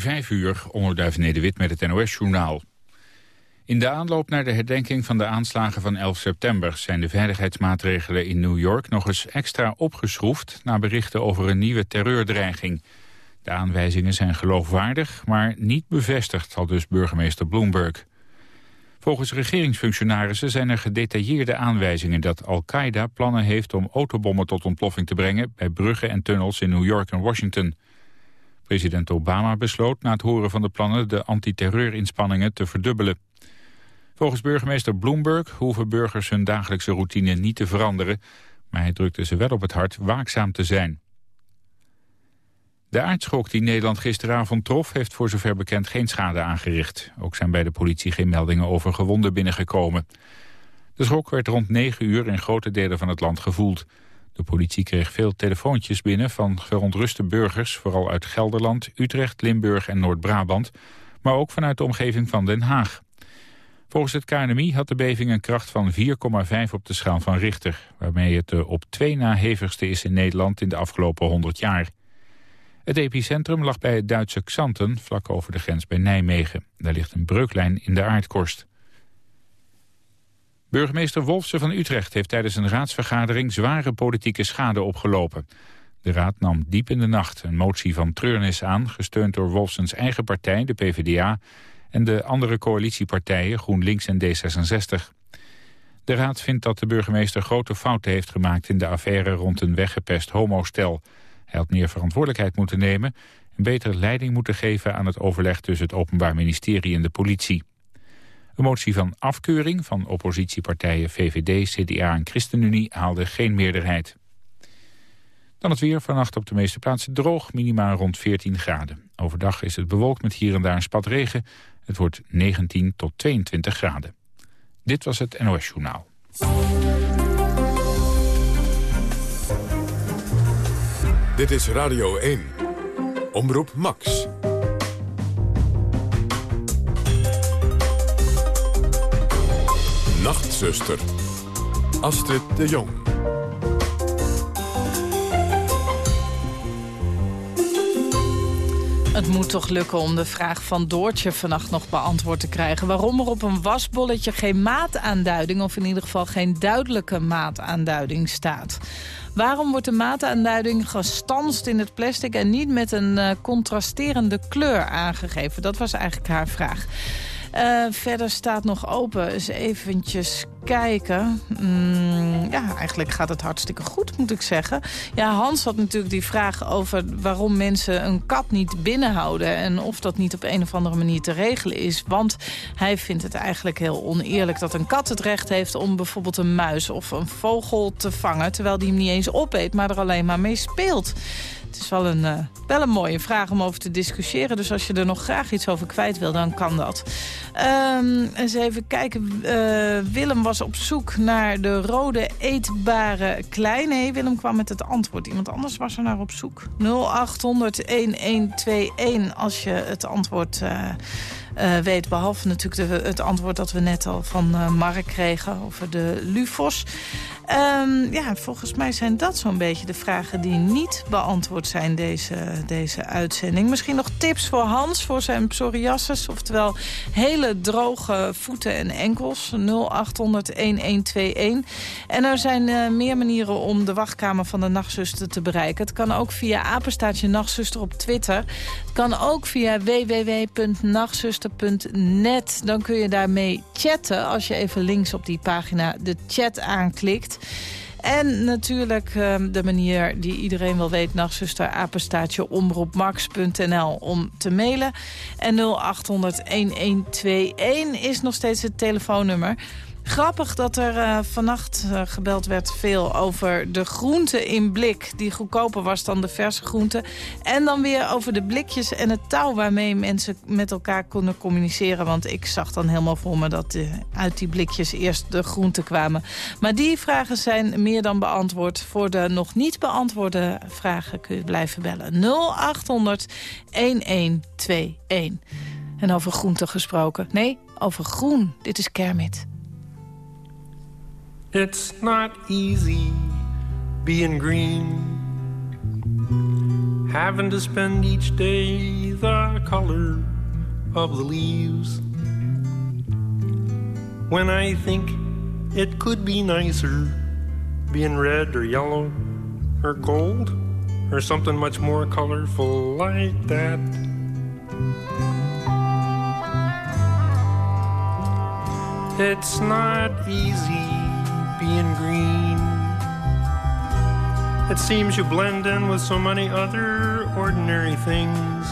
Vijf uur, onderduif Nederwit met het NOS-journaal. In de aanloop naar de herdenking van de aanslagen van 11 september... zijn de veiligheidsmaatregelen in New York nog eens extra opgeschroefd... na berichten over een nieuwe terreurdreiging. De aanwijzingen zijn geloofwaardig, maar niet bevestigd, al dus burgemeester Bloomberg. Volgens regeringsfunctionarissen zijn er gedetailleerde aanwijzingen... dat Al-Qaeda plannen heeft om autobommen tot ontploffing te brengen... bij bruggen en tunnels in New York en Washington... President Obama besloot na het horen van de plannen de antiterreurinspanningen te verdubbelen. Volgens burgemeester Bloomberg hoeven burgers hun dagelijkse routine niet te veranderen, maar hij drukte ze wel op het hart waakzaam te zijn. De aardschok die Nederland gisteravond trof heeft voor zover bekend geen schade aangericht. Ook zijn bij de politie geen meldingen over gewonden binnengekomen. De schok werd rond 9 uur in grote delen van het land gevoeld. De politie kreeg veel telefoontjes binnen van verontruste burgers... vooral uit Gelderland, Utrecht, Limburg en Noord-Brabant... maar ook vanuit de omgeving van Den Haag. Volgens het KNMI had de beving een kracht van 4,5 op de schaal van Richter... waarmee het de op twee na hevigste is in Nederland in de afgelopen 100 jaar. Het epicentrum lag bij het Duitse Xanten, vlak over de grens bij Nijmegen. Daar ligt een breuklijn in de aardkorst. Burgemeester Wolfsen van Utrecht heeft tijdens een raadsvergadering zware politieke schade opgelopen. De raad nam diep in de nacht een motie van treurnis aan, gesteund door Wolfsens eigen partij, de PvdA, en de andere coalitiepartijen GroenLinks en D66. De raad vindt dat de burgemeester grote fouten heeft gemaakt in de affaire rond een weggepest homostel. Hij had meer verantwoordelijkheid moeten nemen en beter leiding moeten geven aan het overleg tussen het Openbaar Ministerie en de politie. Een motie van afkeuring van oppositiepartijen VVD, CDA en ChristenUnie haalde geen meerderheid. Dan het weer, vannacht op de meeste plaatsen droog, minimaal rond 14 graden. Overdag is het bewolkt met hier en daar een spat regen. Het wordt 19 tot 22 graden. Dit was het NOS Journaal. Dit is Radio 1. Omroep Max. Nachtzuster. Astrid de Jong. Het moet toch lukken om de vraag van Doortje vannacht nog beantwoord te krijgen. Waarom er op een wasbolletje geen maataanduiding... of in ieder geval geen duidelijke maataanduiding staat. Waarom wordt de maataanduiding gestanst in het plastic... en niet met een uh, contrasterende kleur aangegeven? Dat was eigenlijk haar vraag. Uh, verder staat nog open. Eens eventjes kijken. Mm, ja, eigenlijk gaat het hartstikke goed, moet ik zeggen. Ja, Hans had natuurlijk die vraag over waarom mensen een kat niet binnenhouden... en of dat niet op een of andere manier te regelen is. Want hij vindt het eigenlijk heel oneerlijk dat een kat het recht heeft... om bijvoorbeeld een muis of een vogel te vangen... terwijl die hem niet eens opeet, maar er alleen maar mee speelt. Het is wel een, uh, wel een mooie vraag om over te discussiëren. Dus als je er nog graag iets over kwijt wil, dan kan dat. Um, eens even kijken. Uh, Willem was op zoek naar de rode eetbare klei. Willem kwam met het antwoord. Iemand anders was er naar op zoek. 0800-1121 als je het antwoord... Uh, weet. Behalve natuurlijk het antwoord dat we net al van uh, Mark kregen over de LUFOS. Um, ja, volgens mij zijn dat zo'n beetje de vragen die niet beantwoord zijn deze, deze uitzending. Misschien nog tips voor Hans voor zijn psoriasis. Oftewel hele droge voeten en enkels. 0800-1121. En er zijn uh, meer manieren om de wachtkamer van de nachtzuster te bereiken. Het kan ook via apenstaatje nachtzuster op Twitter. Het kan ook via www.nachtzuster.net. Dan kun je daarmee chatten als je even links op die pagina de chat aanklikt. En natuurlijk uh, de manier die iedereen wel weet... nachtzuster apenstaatje omroepmax.nl om te mailen. En 0800-1121 is nog steeds het telefoonnummer... Grappig dat er uh, vannacht uh, gebeld werd veel over de groente in blik... die goedkoper was dan de verse groente. En dan weer over de blikjes en het touw waarmee mensen met elkaar konden communiceren. Want ik zag dan helemaal voor me dat uh, uit die blikjes eerst de groenten kwamen. Maar die vragen zijn meer dan beantwoord. Voor de nog niet beantwoorde vragen kun je blijven bellen. 0800 1121. En over groente gesproken. Nee, over groen. Dit is Kermit. It's not easy being green. having to spend each day the color of the leaves. When I think it could be nicer being red or yellow or gold or something much more colorful like that. It's not easy green. It seems you blend in with so many other ordinary things.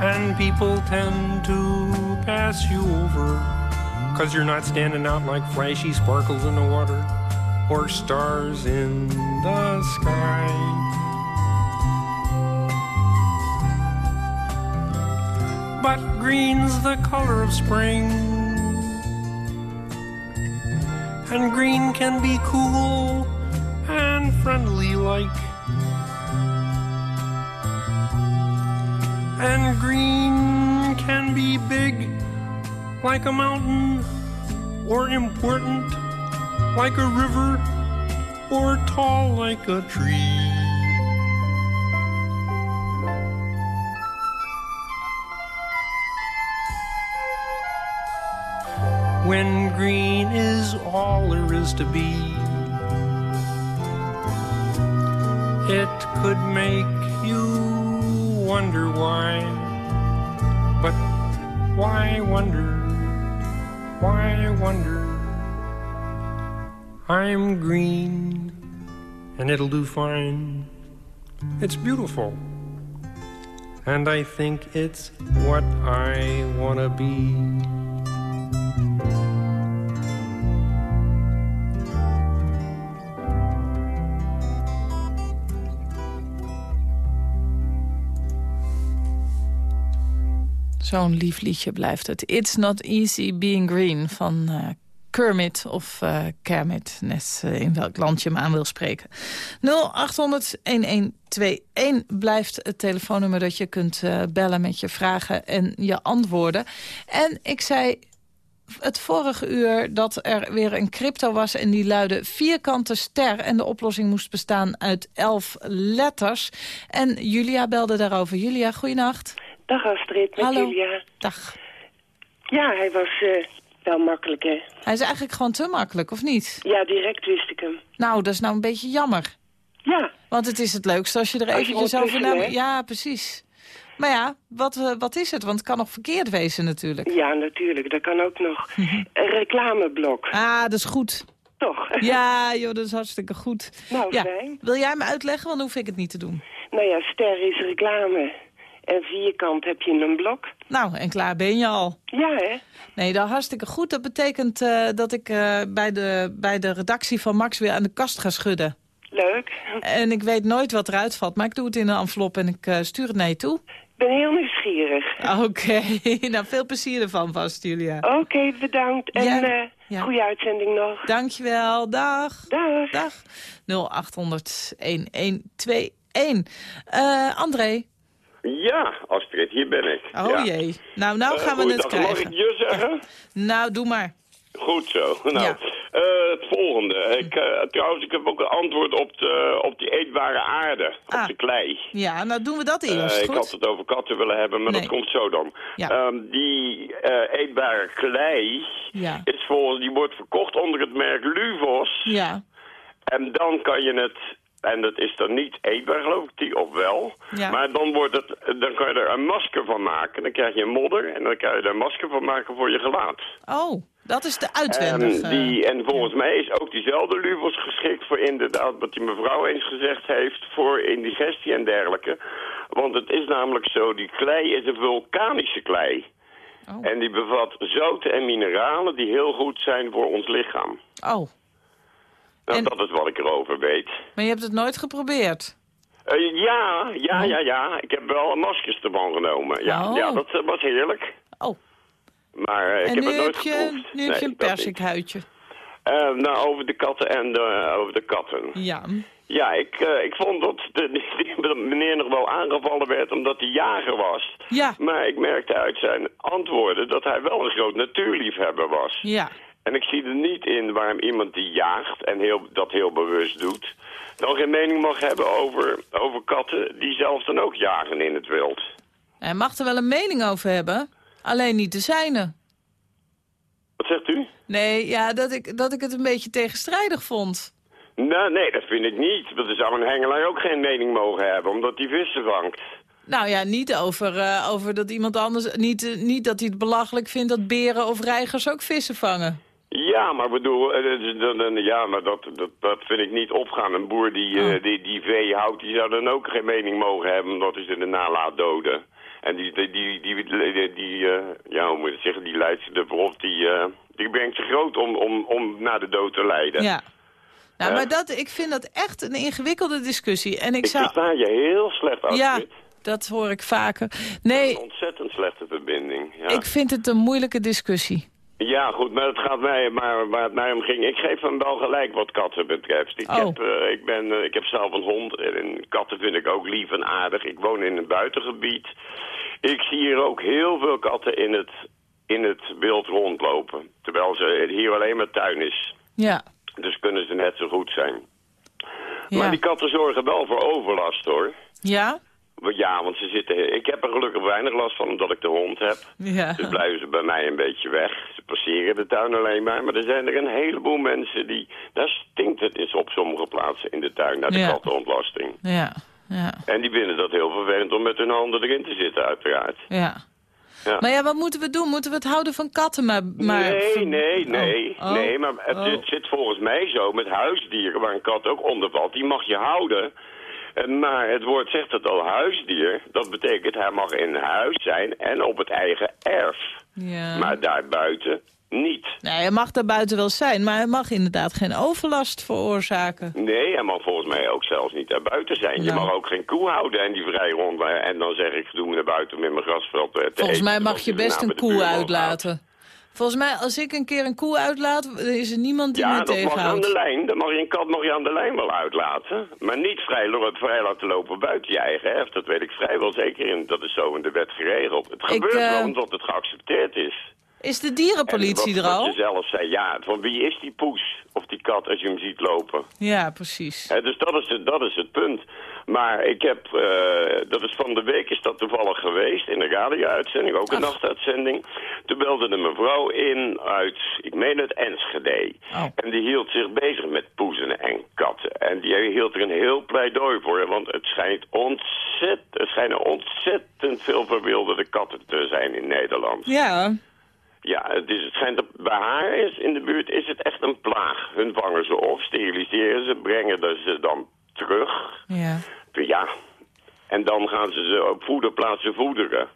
And people tend to pass you over because you're not standing out like flashy sparkles in the water or stars in the sky. but green's the color of spring. And green can be cool and friendly like. And green can be big like a mountain, or important like a river, or tall like a tree. When green is all there is to be. It could make you wonder why, but why wonder? Why wonder? I'm green and it'll do fine. It's beautiful. And I think it's what I want to be. Zo'n lief liedje blijft het. It's not easy being green van uh, Kermit of uh, Kermit. Net uh, in welk land je hem aan wil spreken. 0800-1121 blijft het telefoonnummer dat je kunt bellen met je vragen en je antwoorden. En ik zei het vorige uur dat er weer een crypto was... en die luidde vierkante ster. En de oplossing moest bestaan uit elf letters. En Julia belde daarover. Julia, goeienacht. Dag Astrid, met Hallo. Julia. Dag. Ja, hij was uh, wel makkelijk, hè? Hij is eigenlijk gewoon te makkelijk, of niet? Ja, direct wist ik hem. Nou, dat is nou een beetje jammer. Ja. Want het is het leukste als je er eventjes over... na-? Ja, precies. Maar ja, wat, eh, wat is het? Want het kan nog verkeerd wezen natuurlijk. Ja, natuurlijk. Dat kan ook nog. Een reclameblok. Ah, dat is goed. Toch? Ja, joh, dat is hartstikke goed. Nou, ja. fijn. Wil jij me uitleggen? Want dan hoef ik het niet te doen. Nou ja, ster is reclame. En vierkant heb je een blok. Nou, en klaar ben je al. Ja, hè? Nee, dat hartstikke goed. Dat betekent eh, dat ik eh, bij, de, bij de redactie van Max weer aan de kast ga schudden. Leuk. En ik weet nooit wat eruit valt, maar ik doe het in een envelop en ik eh, stuur het naar je toe. Ik ben heel nieuwsgierig. Oké, nou veel plezier ervan vast, Julia. Oké, bedankt. En Ja, ja. goede uitzending nog. Dankjewel, dag. Dag. Dag. 0800-1121. Eh André. Ja, Astrid, hier ben ik. Oh ja. jee. Nou, nou Eh, gaan we het goeiedag. Mag krijgen. ik je zeggen? Nou, doe maar. Goed zo. Nou, Ja. eh, het volgende. Ik, eh, trouwens, ik heb ook een antwoord op, de, op die eetbare aarde. Op Ah, de klei. Ja, nou doen we dat eerst, ik had het over katten willen hebben, maar Nee. dat komt zo dan. Ja. Ehm, die eetbare klei Ja. is volgens, die wordt verkocht onder het merk Luvos. Ja, En dan kan je het, en dat is dan niet eetbaar geloof ik, die, of wel. Ja. Maar dan, wordt het, dan kan je er een masker van maken. Dan krijg je een modder en dan kan je er een masker van maken voor je gelaat. oh, dat is de uitwendige. En, die, en volgens mij is ook diezelfde Luvos geschikt voor inderdaad, wat die mevrouw eens gezegd heeft, voor indigestie en dergelijke. Want het is namelijk zo, die klei is een vulkanische klei. Oh. En die bevat zouten en mineralen die heel goed zijn voor ons lichaam. Oh, Nou, En- dat is wat ik erover weet. maar je hebt het nooit geprobeerd? Eh, ja, ja, Oh. ja, ja. Ik heb wel maskers ervan genomen. Ja, Oh. ja dat eh, was heerlijk. Oh, Maar eh, ik heb het nooit heb, je, geproefd. nu heb je een dat persikhuidje. Nou, over de katten en de, over de katten. Ja. Ja, ik, ik vond dat de, die meneer nog wel aangevallen werd omdat hij jager was. Ja, Maar ik merkte uit zijn antwoorden dat hij wel een groot natuurliefhebber was. ja. En ik zie er niet in waarom iemand die jaagt en heel, dat heel bewust doet... dan geen mening mag hebben over, over katten die zelf dan ook jagen in het wild. Hij mag er wel een mening over hebben, alleen niet de zijne. Wat zegt u? Nee, ja, dat ik, dat ik het een beetje tegenstrijdig vond. Nou, nee, dat vind ik niet. Want er zou een hengelaar ook geen mening mogen hebben, omdat hij vissen vangt. Nou ja, niet over, eh, over dat iemand anders... Niet, eh, niet dat hij het belachelijk vindt dat beren of reigers ook vissen vangen. Ja, maar bedoel, eh, dus ja, maar dat, dat, dat vind ik niet opgaan. Een boer die, eh, Oh. die, die vee houdt, die zou dan ook geen mening mogen hebben, omdat hij ze daarna laat doden. En die, die, die, die, die, eh, ja, hoe moet ik zeggen, die leidt ze ervoor op, die, die brengt ze groot om, om, om naar de dood te leiden. Ja. Nou, Ja. maar dat, ik vind dat echt een ingewikkelde discussie. En ik Ik zou... versta je heel slecht, Astrid. Ja, dat hoor ik vaker. Nee, Een ontzettend slechte verbinding. Ja. ik vind het een moeilijke discussie. Ja, goed, maar het gaat mij, maar waar het mij om ging, ik geef hem wel gelijk wat katten betreft. Ik, Oh. heb, eh, ik, ben, eh, ik heb zelf een hond en katten vind ik ook lief en aardig. Ik woon in een buitengebied. Ik zie hier ook heel veel katten in het, in het wild rondlopen. Terwijl ze hier alleen maar tuin is. Ja, Dus kunnen ze net zo goed zijn. ja. Maar die katten zorgen wel voor overlast hoor. Ja? Ja, want ze zitten... Ik heb er gelukkig weinig last van omdat ik de hond heb. Ja. Dus blijven ze bij mij een beetje weg. Ze passeren de tuin alleen maar. Maar er zijn er een heleboel mensen die... Daar stinkt het eens op sommige plaatsen in de tuin naar de Ja. kattenontlasting. Ja, ja, En die vinden dat heel vervelend om met hun handen erin te zitten uiteraard. ja. Ja. Maar ja, wat moeten we doen? Moeten we het houden van katten? Maar, maar nee, nee, nee. Oh, oh, nee, maar het, oh. het zit volgens mij zo met huisdieren, waar een kat ook onder valt. Die mag je houden. Eh, Maar het woord zegt het al, huisdier. Dat betekent hij mag in huis zijn en op het eigen erf. Ja. Maar daarbuiten niet. Nee, hij mag daar buiten wel zijn, maar hij mag inderdaad geen overlast veroorzaken. Nee, hij mag volgens mij ook zelfs niet naar buiten zijn. Je Nou. mag ook geen koe houden en die vrij rond. En dan zeg ik, doe me naar buiten met mijn grasveld eh, te Volgens eten, mij mag je best een koe uitlaten. Volgens mij, als ik een keer een koe uitlaat, is er niemand die Ja, mij dat mag aan tegenhoudt. de lijn. Dan mag je een kat mag je aan de lijn wel uitlaten. Maar niet vrij, vrij laten lopen buiten je eigen heft. Dat weet ik vrijwel zeker. En dat is zo in de wet geregeld. Het gebeurt eh, wel omdat het geaccepteerd is. Is de En dierenpolitie wat, er Wat al? je zelf zei, ja, van wie is die poes of die kat als je hem ziet lopen? Ja, precies. Dus dat is, het, dat is het punt. Maar ik heb, eh, dat is van de week is dat toevallig geweest, in een radio-uitzending, ook een Ach. nachtuitzending. Toen belde een mevrouw in uit, ik meen het Enschede. Oh. En die hield zich bezig met poezen en katten. En die hield er een heel pleidooi voor, want het schijnt ontzettend, er schijnen ontzettend veel verwilderde katten te zijn in Nederland. Ja, Ja, het, is, het schijnt dat bij haar is, in de buurt is het echt een plaag. Hun vangen ze op, steriliseren ze, brengen ze dan terug. ja. Ja, en dan gaan ze ze op voederplaatsen voederen.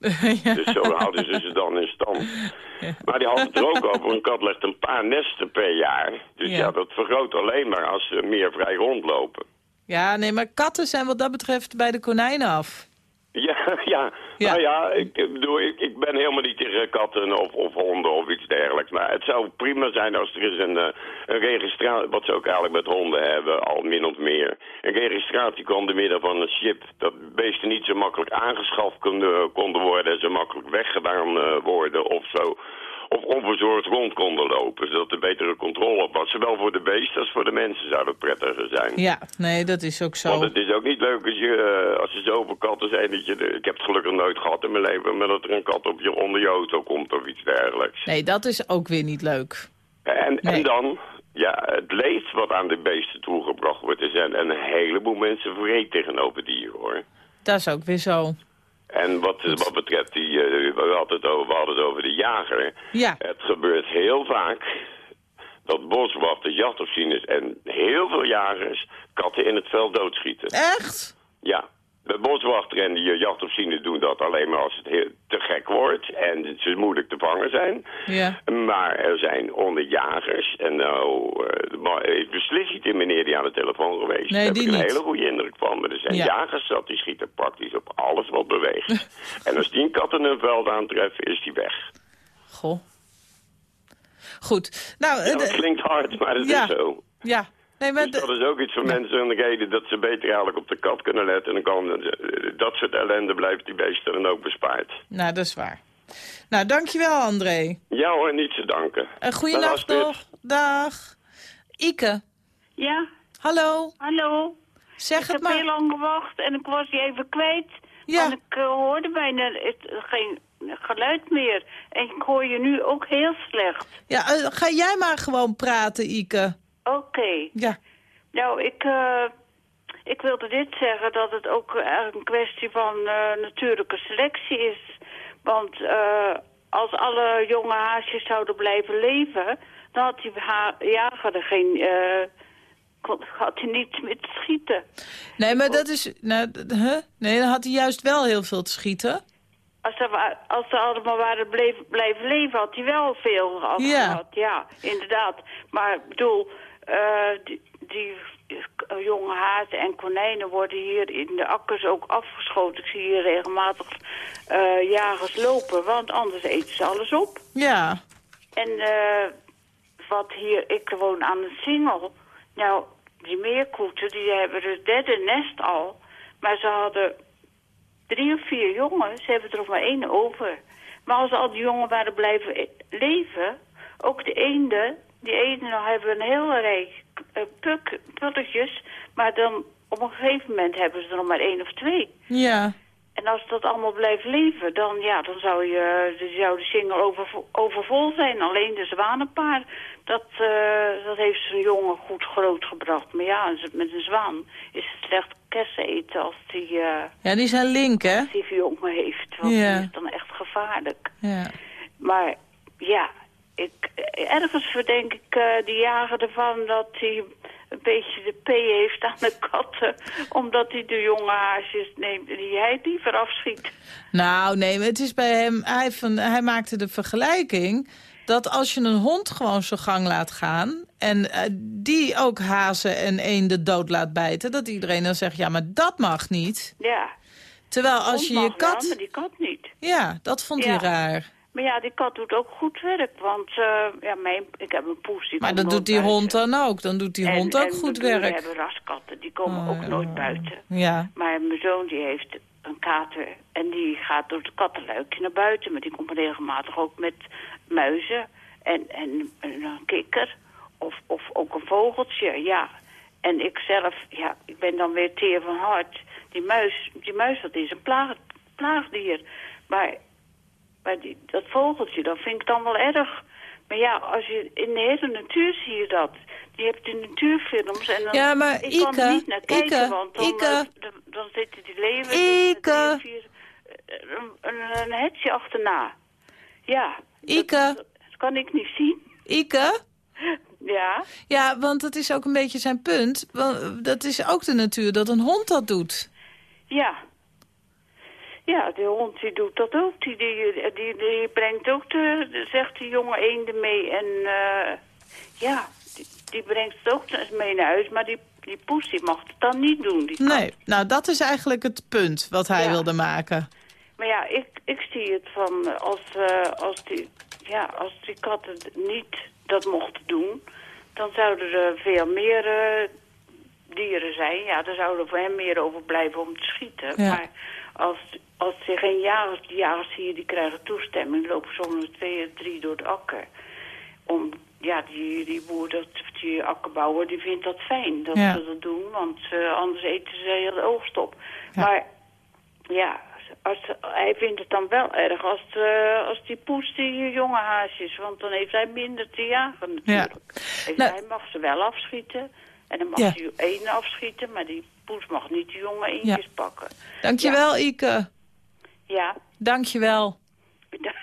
ja. Dus zo houden ze ze dan in stand. Maar die had het er ook over, een kat legt een paar nesten per jaar. Dus Ja. ja, dat vergroot alleen maar als ze meer vrij rondlopen. Ja, nee, maar katten zijn wat dat betreft bij de konijnen af. Ja, ja. Nou ja, ik, bedoel, ik, ik ben helemaal niet tegen katten of, of honden of iets dergelijks. Maar het zou prima zijn als er is een, eh, een registratie, wat ze ook eigenlijk met honden hebben, al min of meer. Een registratie kwam door middel van een chip, dat beesten niet zo makkelijk aangeschaft konden, konden worden en zo makkelijk weggedaan eh, worden of zo. Of onverzorgd rond konden lopen, zodat er betere controle op was. Zowel voor de beesten als voor de mensen zou dat prettiger zijn. Ja, nee, dat is ook zo. Want het is ook niet leuk als, je, eh, als er zoveel katten zijn dat je... Ik heb het gelukkig nooit gehad in mijn leven, maar dat er een kat op je onder je auto komt of iets dergelijks. Nee, dat is ook weer niet leuk. En, Nee. en dan, ja, het leed wat aan de beesten toegebracht wordt. Er zijn een heleboel mensen vreed tegenover dieren, hoor. Dat is ook weer zo. En wat, wat betreft die, eh, we, hadden het over, we hadden het over de jager. Ja, Het gebeurt heel vaak dat boswachters, jachtofficiers en heel veel jagers katten in het veld doodschieten. echt? Ja, de boswachter en die jachtofficieren doen dat alleen maar als het heel te gek wordt en ze moeilijk te vangen zijn. Ja. Maar er zijn onder jagers, en nou, eh, maar ik beslist niet de meneer die aan de telefoon geweest. Nee, Daar heb ik een niet. hele goede indruk van. Maar er zijn Ja. jagers zat, die schieten praktisch op alles wat beweegt. en als die een kat in een veld aantreffen, is die weg. Goh. Goed. Nou, Ja, eh, dat klinkt hard, maar dat Ja. is zo. ja. Nee, maar Dus de- dat is ook iets voor mensen een reden dat ze beter eigenlijk op de kat kunnen letten. En dan kan dat soort ellende blijft die beesten dan ook bespaard. nou, dat is waar. Nou, dankjewel André. Ja hoor, niet te danken. Een goede Dag, nacht nog. Dag. Ike, Ja, hallo. hallo. Zeg ik het heb heel maar. lang gewacht en ik was je even kwijt. Ja. Want ik eh, hoorde bijna het, geen geluid meer. En ik hoor je nu ook heel slecht. Ja, eh, ga jij maar gewoon praten, Ike. Oké. Ja. Nou, ik, eh, ik wilde dit zeggen, dat het ook een kwestie van eh, natuurlijke selectie is. Want eh, als alle jonge haasjes zouden blijven leven, dan had die jager er geen... eh, kon- had hij niets meer te schieten. Nee, maar dat is... Nou, huh? Nee, dan had hij juist wel heel veel te schieten. Als ze, als ze allemaal waren bleef, blijven leven, had hij wel veel Ja. afgehad. Ja. inderdaad. Maar ik bedoel, die, die eh, jonge hazen en konijnen worden hier in de akkers ook afgeschoten. Ik zie hier regelmatig eh, jagers lopen, want anders eten ze alles op. Ja. En eh, wat hier, ik woon aan een singel. Nou, die meerkoeten, die hebben het derde nest al. Maar ze hadden drie of vier jongen, ze hebben er nog maar één over. Maar als al die jongen waren blijven e- leven, ook de eenden, die eenden hebben een heel rij eh, puk, pulletjes. Maar dan op een gegeven moment hebben ze er nog maar één of twee. Ja. En als dat allemaal blijft leven, dan, ja, dan zou, je, dan zou de single over, overvol zijn. Alleen de zwanenpaar, dat, eh, dat heeft zijn jongen goed grootgebracht. Maar ja, met een zwaan is het slecht kersen eten als die, eh Ja, die zijn link, hè? die jongen heeft. Want Ja. die is dan echt gevaarlijk. Ja. Maar ja, ik, ergens verdenk ik eh die jager ervan dat hij een beetje de P heeft aan de katten. Omdat hij de jonge haasjes neemt die hij liever afschiet. Nou, nee, maar het is bij hem... Hij, van, hij maakte de vergelijking dat als je een hond gewoon zijn gang laat gaan... en eh, die ook hazen en eenden dood laat bijten... dat iedereen dan zegt, ja, maar dat mag niet. Ja. Terwijl als je je wel, kat... maar die kat niet. Ja, dat vond Ja. hij raar. Maar ja, die kat doet ook goed werk. Want eh, ja, mijn, ik heb een poes die Maar dat nooit doet die hond dan ook. Dan doet die En- hond ook goed werk. hebben raskatten, die komen Oh, ook nooit oh. buiten. Ja. Maar mijn zoon die heeft een kater en die gaat door het kattenluikje naar buiten. Maar die komt regelmatig ook met muizen en, en, en een kikker of, of ook een vogeltje, ja. En ik zelf, ja, ik ben dan weer teer van hart. Die muis, die muis dat is een plaag, plaagdier. Maar, maar die, dat vogeltje, dat vind ik dan wel erg. Maar ja, als je in de hele natuur zie je dat. Je hebt de natuurfilms en dan... Ja, maar ik kan Ike, er niet naar kijken, Ike, want dan, Ike. eh, dan, dan zitten die leeuwen... Ike. vier, eh, een, een, een hetje achterna. Ja. Ike. Dat, dat kan ik niet zien. Ike? Ja. Ja, want dat is ook een beetje zijn punt. Want dat is ook de natuur dat een hond dat doet. Ja. Ja, de hond die doet dat ook. Die, die, die, die brengt ook de, zegt de jonge eenden mee. En eh, ja, die, die brengt het ook mee naar huis. Maar die, die poes die mag het dan niet doen. Die kat. Nee, nou dat is eigenlijk het punt wat hij Ja. wilde maken. Maar ja, ik, ik zie het van als, eh, als, die, ja, als die katten niet dat mochten doen... dan zouden er veel meer eh, dieren zijn. Ja, er zouden voor hem meer over blijven om te schieten. Ja. Maar als, als er geen jagers, die jagers hier, die krijgen toestemming... lopen soms twee of drie door de akker. Om, ja, die, die boer, dat, die akkerbouwer, die vindt dat fijn dat Ja. ze dat doen. Want eh, anders eten ze heel de oogst op. Ja. Maar ja, als, hij vindt het dan wel erg als, eh, als die poes die jonge haasjes. Want dan heeft hij minder te jagen natuurlijk. Nou- hij mag ze wel afschieten. En dan mag hij één afschieten, maar die poes mag niet de jonge eendjes pakken. Dankjewel, Ike. Ja, Dankjewel.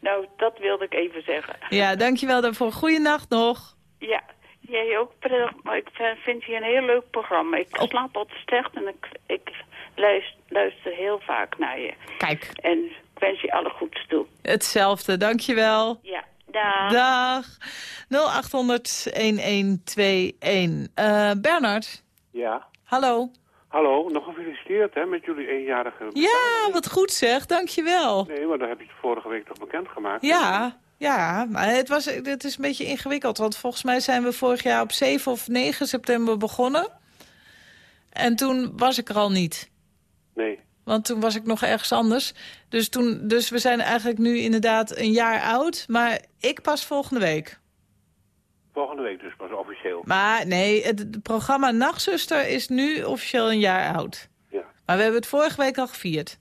nou dat wilde ik even zeggen. Ja, dankjewel daarvoor. Goeienacht nog. Ja, jij ook prettig, maar ik vind- je een heel leuk programma. Ik Oh. slaap altijd slecht en ik, ik luister, luister heel vaak naar je. Kijk, En ik wens je alle goeds toe. hetzelfde. Dankjewel. Ja, dag. Dag. 0800-1121. Eh Bernard, Ja. Hallo. Hallo, nog gefeliciteerd hè, met jullie eenjarige... Ja, wat goed zeg. Dankjewel. Nee, maar dat heb je vorige week toch bekendgemaakt? Ja, ja, maar het, was, het is een beetje ingewikkeld. Want volgens mij zijn we vorig jaar op 7 of 9 september begonnen. En toen was ik er al niet. Nee. Want toen was ik nog ergens anders. Dus, toen, dus we zijn eigenlijk nu inderdaad een jaar oud. Maar ik pas volgende week. Volgende week dus pas officieel. Maar nee, het, het programma Nachtzuster is nu officieel een jaar oud. Ja. Maar we hebben het vorige week al gevierd.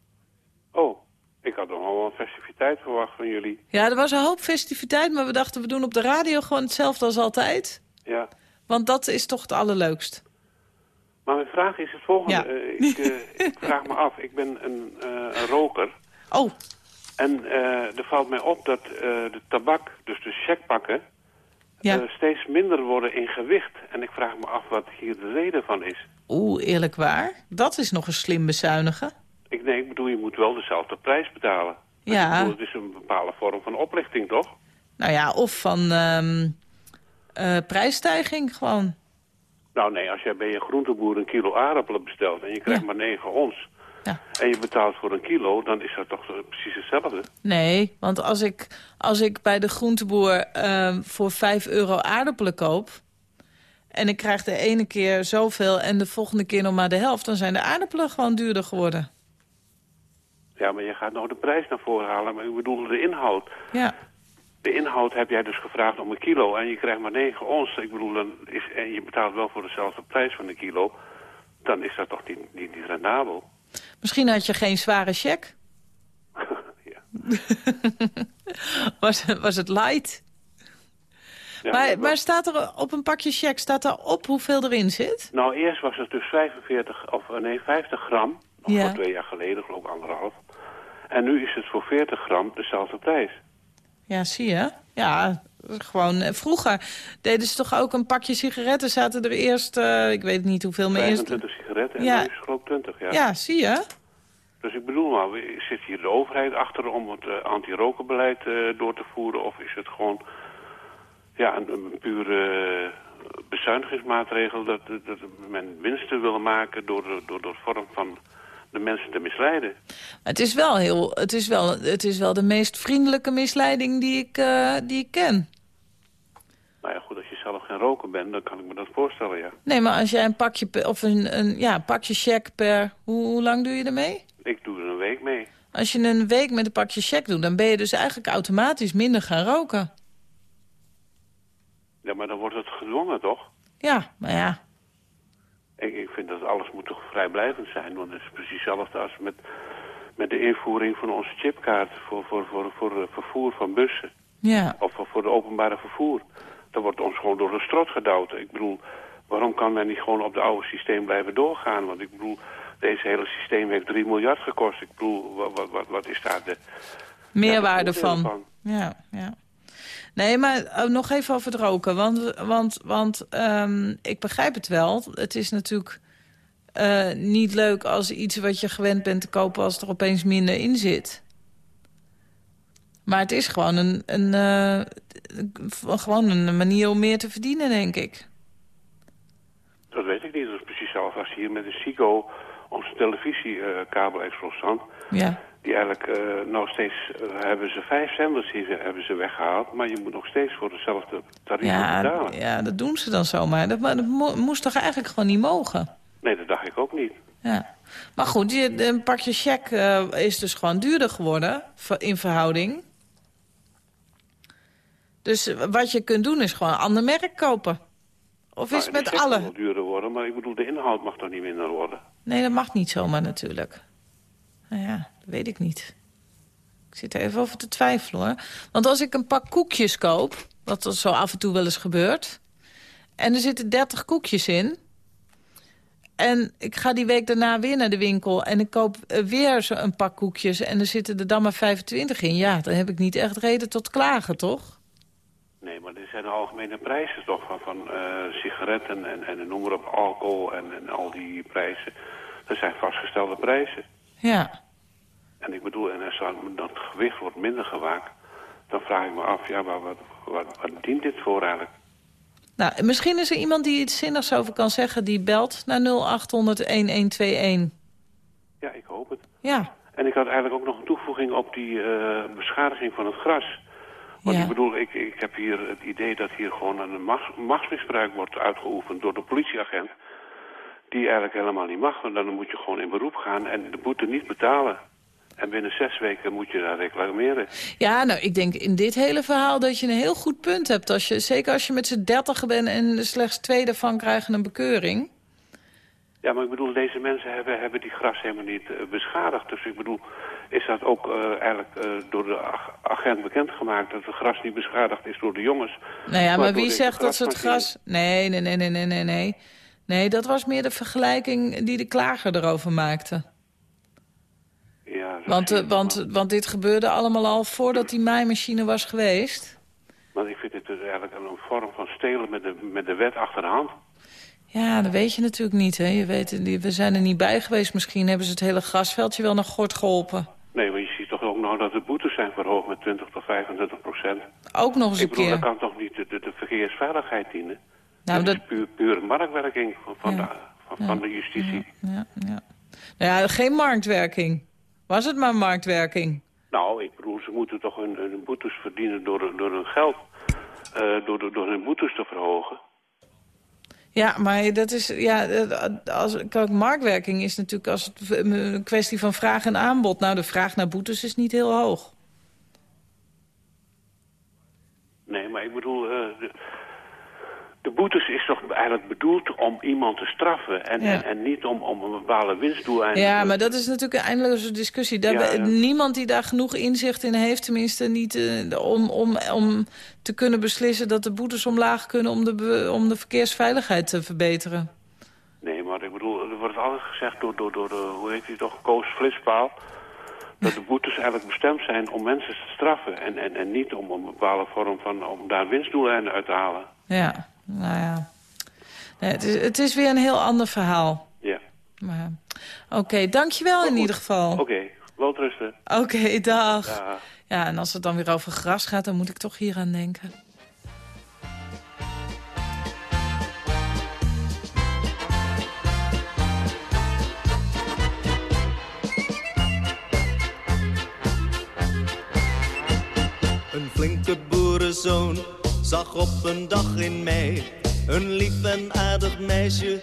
Oh, ik had nog wel een festiviteit verwacht van jullie. Ja, er was een hoop festiviteit, maar we dachten we doen op de radio gewoon hetzelfde als altijd. Ja. Want dat is toch het allerleukst. Maar mijn vraag is het volgende. Ja. Eh, ik, eh, ik vraag me af, ik ben een, eh, een roker. Oh, En er valt mij op dat de tabak, dus de checkpakken, ja. eh, steeds minder worden in gewicht. En ik vraag me af wat hier de reden van is. Oeh, eerlijk waar. Dat is nog een slim bezuinigen. Ik, nee, ik bedoel, je moet wel dezelfde prijs betalen. Ja. Ik bedoel, het is een bepaalde vorm van oplichting, toch? Nou ja, of van ehm, eh, prijsstijging gewoon. Nou nee, als jij bij je groenteboer een kilo aardappelen bestelt en je krijgt Ja. maar 9 ons... Ja. en je betaalt voor een kilo, dan is dat toch precies hetzelfde. Nee, want als ik, als ik bij de groenteboer ehm, voor 5 euro aardappelen koop... en ik krijg de ene keer zoveel en de volgende keer nog maar de helft... dan zijn de aardappelen gewoon duurder geworden. Ja, maar je gaat nou de prijs naar voren halen, maar ik bedoel de inhoud. Ja, De inhoud heb jij dus gevraagd om een kilo en je krijgt maar 9 ons. Ik bedoel, dan is, en je betaalt wel voor dezelfde prijs van een kilo. Dan is dat toch niet, niet, niet rendabel. Misschien had je geen zware check. ja. Was, was het light. Ja, maar, maar staat er op een pakje check staat er op hoeveel erin zit? Nou, eerst was het dus 45, of eh, nee, 50 gram. Nog Ja. voor twee jaar geleden, geloof ik anderhalf. En nu is het voor 40 gram dezelfde prijs. Ja, zie je. Ja, gewoon eh, vroeger deden ze toch ook een pakje sigaretten. Zaten er eerst, eh, ik weet niet hoeveel, maar eerst... 25 sigaretten en Ja. nu is geloof ik 20, ja. Ja, zie je. Dus ik bedoel maar, zit hier de overheid achter om het eh, anti-rokenbeleid door te voeren? Of is het gewoon ja, een, een pure bezuinigingsmaatregel dat, dat men winsten wil maken door door, door de vorm van de mensen te misleiden? Het is wel, heel, het is wel, het is wel de meest vriendelijke misleiding die ik, eh, die ik ken. Nou ja, goed, als je zelf geen roker bent, dan kan ik me dat voorstellen, ja. Nee, maar als jij een pakje, of een, een ja, pakje check per... Hoe, hoe lang doe je ermee? Ik doe er een week mee. Als je een week met een pakje check doet... dan ben je dus eigenlijk automatisch minder gaan roken. Ja, maar dan wordt het gedwongen, toch? Ja, maar ja. Ik, ik vind dat alles moet toch vrijblijvend zijn. Want het is precies hetzelfde als met, met de invoering van onze chipkaart voor, voor, voor, voor vervoer van bussen. Ja, Of voor, voor de openbare vervoer. Dat wordt ons gewoon door de strot gedouwd. Ik bedoel, waarom kan men niet gewoon op het oude systeem blijven doorgaan? Want ik bedoel, deze hele systeem heeft 3 miljard gekost. Ik bedoel, wat, wat, wat, wat is daar de... meerwaarde ja, voordelen van. Ja, ja. Nee, maar eh, nog even over het roken. Want, want, want ehm, ik begrijp het wel. Het is natuurlijk eh, niet leuk als iets wat je gewend bent te kopen... als er opeens minder in zit. Maar het is gewoon een, een, eh, gewoon een manier om meer te verdienen, denk ik. Dat weet ik niet. Dat is precies zelfs als hier met de SIGO, onze televisiekabelexploitant... Ja. Die eigenlijk, eh, nou steeds, eh, hebben ze vijf zenders hier hebben ze weggehaald... maar je moet nog steeds voor dezelfde tarief Ja, betalen. ja, dat doen ze dan zomaar. Dat, maar dat mo- moest toch eigenlijk gewoon niet mogen? Nee, dat dacht ik ook niet. Ja. Maar goed, je, een pakje check eh, is dus gewoon duurder geworden in verhouding. Dus wat je kunt doen is gewoon een ander merk kopen. Of is Nou, het en met alle? wel duurder worden, maar ik bedoel, de inhoud mag toch niet minder worden? Nee, dat mag niet zomaar natuurlijk. Nou ja, weet ik niet. Ik zit er even over te twijfelen hoor. Want als ik een pak koekjes koop, wat er zo af en toe wel eens gebeurt... en er zitten 30 koekjes in... en ik ga die week daarna weer naar de winkel... en ik koop eh, weer zo een pak koekjes... en er zitten er dan maar 25 in... ja, dan heb ik niet echt reden tot klagen, toch? Nee, maar dit zijn de algemene prijzen toch van, van eh, sigaretten en, en noem maar op alcohol en, en al die prijzen. Dat zijn vastgestelde prijzen. Ja. En ik bedoel, en als dat gewicht wordt minder gewaakt, dan vraag ik me af, ja, maar wat, wat, wat dient dit voor eigenlijk? Nou, misschien is er iemand die iets zinnigs over kan zeggen... die belt naar 0800-1121. Ja, ik hoop het. Ja. En ik had eigenlijk ook nog een toevoeging op die eh, beschadiging van het gras. Want Ja. ik bedoel, ik, ik heb hier het idee dat hier gewoon een machts- machtsmisbruik wordt uitgeoefend door de politieagent. die eigenlijk helemaal niet mag. Want dan moet je gewoon in beroep gaan en de boete niet betalen. En binnen zes weken moet je daar reclameren. Ja, nou, ik denk in dit hele verhaal dat je een heel goed punt hebt. Als je, zeker als je met z'n dertig bent en slechts twee daarvan krijgen een bekeuring. Ja, maar ik bedoel, deze mensen hebben, hebben die gras helemaal niet uh, beschadigd. Dus ik bedoel, is dat ook uh, eigenlijk uh, door de ag agent bekendgemaakt... dat het gras niet beschadigd is door de jongens. Nou ja, maar, maar wie zegt dat ze het gras... Nee, nee, nee, nee, nee, nee, nee. Nee, dat was meer de vergelijking die de klager erover maakte. Want, uh, want, want dit gebeurde allemaal al voordat die maaimachine was geweest. Want ik vind dit dus eigenlijk een vorm van stelen met de, met de wet achter de hand. Ja, dat weet je natuurlijk niet. Hè. Je weet, we zijn er niet bij geweest. Misschien hebben ze het hele grasveldje wel naar gort geholpen. Nee, maar je ziet toch ook nog dat de boetes zijn verhoogd met 20 tot 25 procent. Ook nog eens ik een keer. dat kan toch niet de, de, de verkeersveiligheid dienen? Nou, dat, is puur, pure marktwerking van, van, Ja. de, van, Ja. van de justitie. Ja, ja. Nou ja, geen marktwerking. Was het maar marktwerking? Nou, ik bedoel, ze moeten toch hun, hun boetes verdienen door, door hun geld. eh, door, door, hun boetes te verhogen. Ja, maar dat is, ja, als, kijk, marktwerking is natuurlijk als het een kwestie van vraag en aanbod. Nou, de vraag naar boetes is niet heel hoog. Nee, maar ik bedoel, eh, de, de boetes is toch eigenlijk bedoeld om iemand te straffen. En, Ja. en, en niet om, om een bepaalde winstdoeleinden. Ja, maar dat is natuurlijk een eindeloze discussie. Daar, Ja, ja. Niemand die daar genoeg inzicht in heeft, tenminste niet eh, om, om, om te kunnen beslissen dat de boetes omlaag kunnen om de, om de verkeersveiligheid te verbeteren. Nee, maar ik bedoel, er wordt altijd gezegd door, door, door de, hoe heet die toch, Koos Flitspaal... dat de boetes eigenlijk bestemd zijn om mensen te straffen... en, en, en niet om een bepaalde vorm van, om daar winstdoeleinden uit te halen. Ja, nou ja. Nee, het, is, het is weer een heel ander verhaal. Ja. Maar, Oké, dankjewel in ieder geval. Oké, welterusten. Oké, dag. Ja. Ja, en als het dan weer over gras gaat, dan moet ik toch hier aan denken. Een flinke boerenzoon zag op een dag in mei een lief en aardig meisje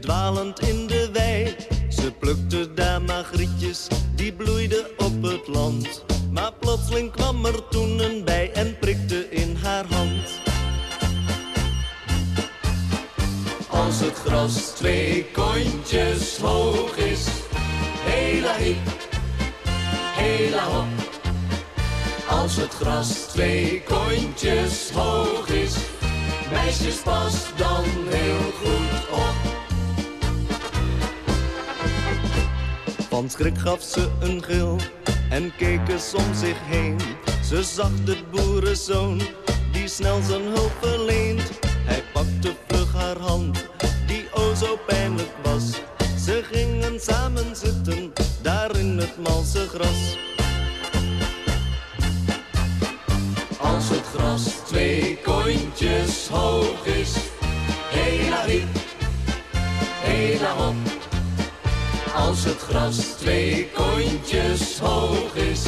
dwalend in de wei. Ze plukte daar magrietjes, die bloeiden op het land. Maar plotseling kwam er toen een bij en prikte in haar hand. Als het gras twee kontjes hoog is, hela hiep, hela hop. Als het gras twee kontjes hoog is, meisjes pas dan heel goed op. Van schrik gaf ze een gil en keek eens om zich heen. Ze zag de boerenzoon die snel zijn hulp verleent. Hij pakte vlug haar hand, die o zo pijnlijk was. Ze gingen samen zitten, daar in het malse gras. Gras twee kontjes hoog is, hela hiep, hela hop. Als het gras twee kontjes hoog is,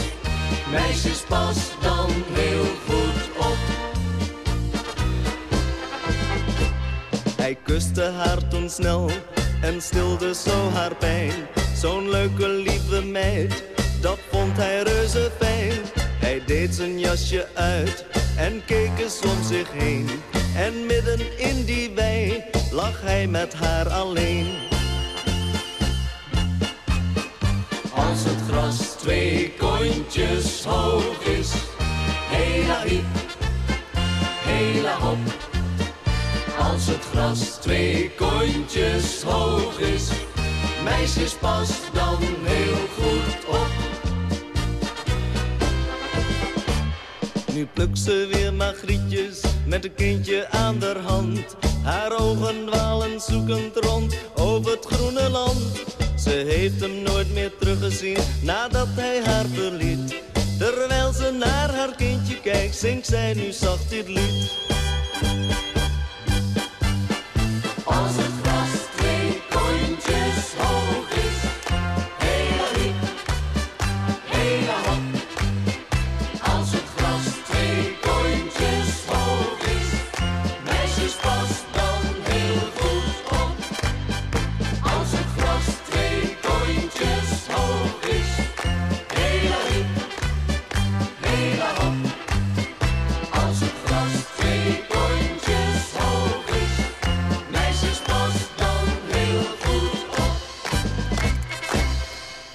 meisjes pas dan heel goed op. Hij kuste haar toen snel en stilde zo haar pijn. Zo'n leuke lieve meid, dat vond hij reuze fijn. Hij deed zijn jasje uit en keek eens om zich heen. En midden in die wei lag hij met haar alleen. Als het gras twee kontjes hoog is, hela hiep, hela hop. Als het gras twee kontjes hoog is, meisjes pas dan heel goed op. Nu plukt ze weer magrietjes met een kindje aan de hand. Haar ogen dwalen zoekend rond over het groene land. Ze heeft hem nooit meer teruggezien nadat hij haar verliet. Terwijl ze naar haar kindje kijkt, zingt zij nu zacht dit lied.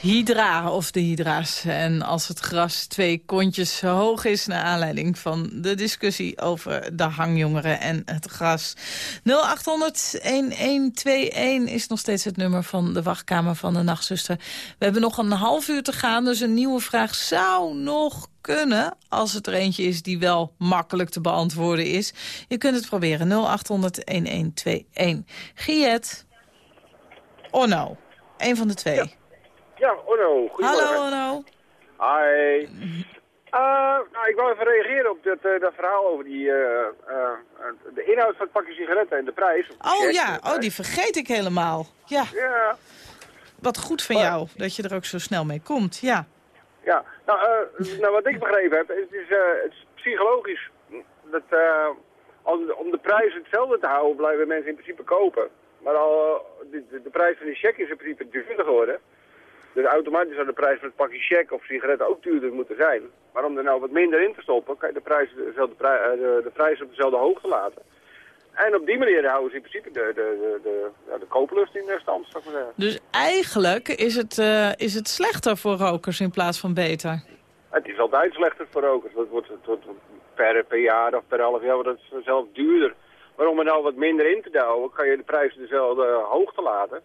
Hydra of de Hydra's. En als het gras twee kontjes hoog is... naar aanleiding van de discussie over de hangjongeren en het gras. 0800-1121 is nog steeds het nummer van de wachtkamer van de nachtzuster. We hebben nog een half uur te gaan, dus een nieuwe vraag zou nog kunnen... als het er eentje is die wel makkelijk te beantwoorden is. Je kunt het proberen, 0800-1121. Giet. Onno. Een van de twee. Onno. Goedemorgen. Hallo Onno. Hi. Uh, nou, ik wil even reageren op dat, uh, dat verhaal over die, uh, de inhoud van het pakje sigaretten en de prijs. Oh ja, oh, die vergeet ik helemaal. Ja. Ja. Wat goed van jou, dat je er ook zo snel mee komt. Ja. Ja, nou, nou wat ik begrepen heb, het is, het is psychologisch dat om, om de prijs hetzelfde te houden, blijven mensen in principe kopen. Maar al, de, de, de prijs van die check is in principe duurder geworden. Dus automatisch zou de prijs van het pakje check of sigaretten ook duurder moeten zijn. Maar om er nou wat minder in te stoppen, kan je de prijs, dezelfde prij, de, de prijs op dezelfde hoogte laten. En op die manier houden ze in principe de, de, de, de, de kooplust in stand, zou ik maar zeggen. Dus eigenlijk is het, uh, is het slechter voor rokers in plaats van beter? Het is altijd slechter voor rokers. Het wordt, het wordt per, per jaar of per half jaar wordt het zelf duurder. Maar om er nou wat minder in te douwen, kan je de prijzen dezelfde hoogte laten.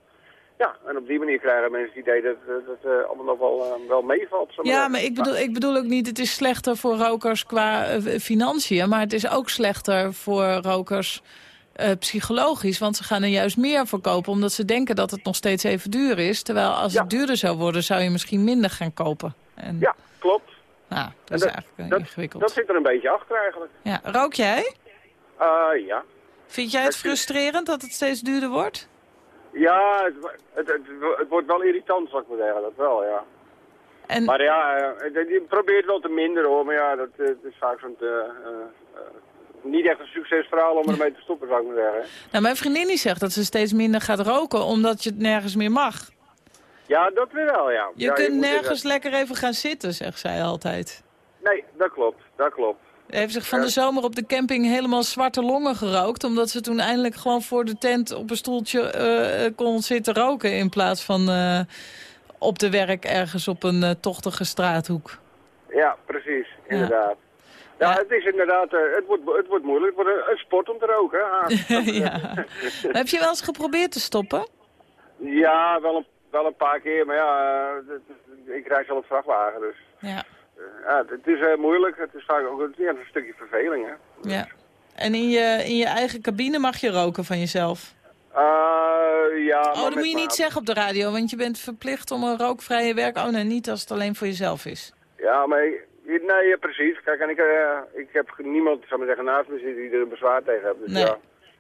Ja, en op die manier krijgen mensen het idee dat het uh, allemaal nog wel, uh, wel meevalt. Ja, maar ik bedoel, ik bedoel ook niet, het is slechter voor rokers qua uh, financiën. Maar het is ook slechter voor rokers psychologisch. Want ze gaan er juist meer voor kopen, omdat ze denken dat het nog steeds even duur is. Terwijl als Ja. het duurder zou worden, zou je misschien minder gaan kopen. En, Ja, klopt. Nou, dat is eigenlijk ingewikkeld. Dat zit er een beetje achter eigenlijk. Ja, rook jij? Eh, ja. Vind jij het frustrerend dat het steeds duurder wordt? Ja, het, het, het, het wordt wel irritant, zal ik maar zeggen. Dat wel, ja. En, Maar ja, eh, je probeert wel te minderen hoor. Maar ja, dat, eh, het is vaak zo'n... eh, niet echt een succesverhaal om ermee te stoppen, zou ik maar zeggen. nou, mijn vriendin die zegt dat ze steeds minder gaat roken, omdat je het nergens meer mag. Ja, dat weer wel, ja. Je ja, kunt nergens lekker even gaan zitten, zegt zij altijd. Nee, dat klopt. Dat klopt. Hij heeft zich van de zomer op de camping helemaal zwarte longen gerookt... omdat ze toen eindelijk gewoon voor de tent op een stoeltje eh, eh, kon zitten roken... in plaats van eh, op de werk ergens op een tochtige straathoek. Ja, precies. Inderdaad. Ja, het is inderdaad... het, wordt, het wordt moeilijk. Het wordt een, sport om te roken. Heb je wel eens geprobeerd te stoppen? Ja, wel een, wel een paar keer. Maar ja, ik rijd zelf een vrachtwagen. Dus Ja. Ja, het is eh, moeilijk. Het is vaak ook een, ja, een stukje verveling. Hè. ja. En in je, in je eigen cabine mag je roken van jezelf? Eh, ja, Oh, dat moet je niet zeggen op de radio, want je bent verplicht om een rookvrije werk... Oh nee, niet als het alleen voor jezelf is. Ja, maar nee, precies. Kijk, en ik, eh, ik heb niemand, zou maar zeggen, naast me zitten die er een bezwaar tegen heeft. Dus Nee. ja,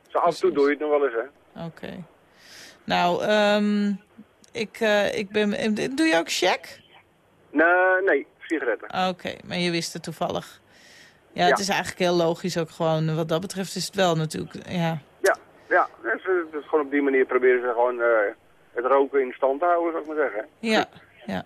zo af en toe doe je het nog wel eens, hè. Oké. Nou, ehm, ik, ik ben... Doe je ook check? Nee, nee, sigaretten. Oké, maar je wist het toevallig. Ja, Ja. het is eigenlijk heel logisch ook gewoon. Wat dat betreft is het wel natuurlijk, ja. Ja, ja. Dus, gewoon op die manier proberen ze gewoon eh, het roken in stand te houden, zou ik maar zeggen. Ja, ja.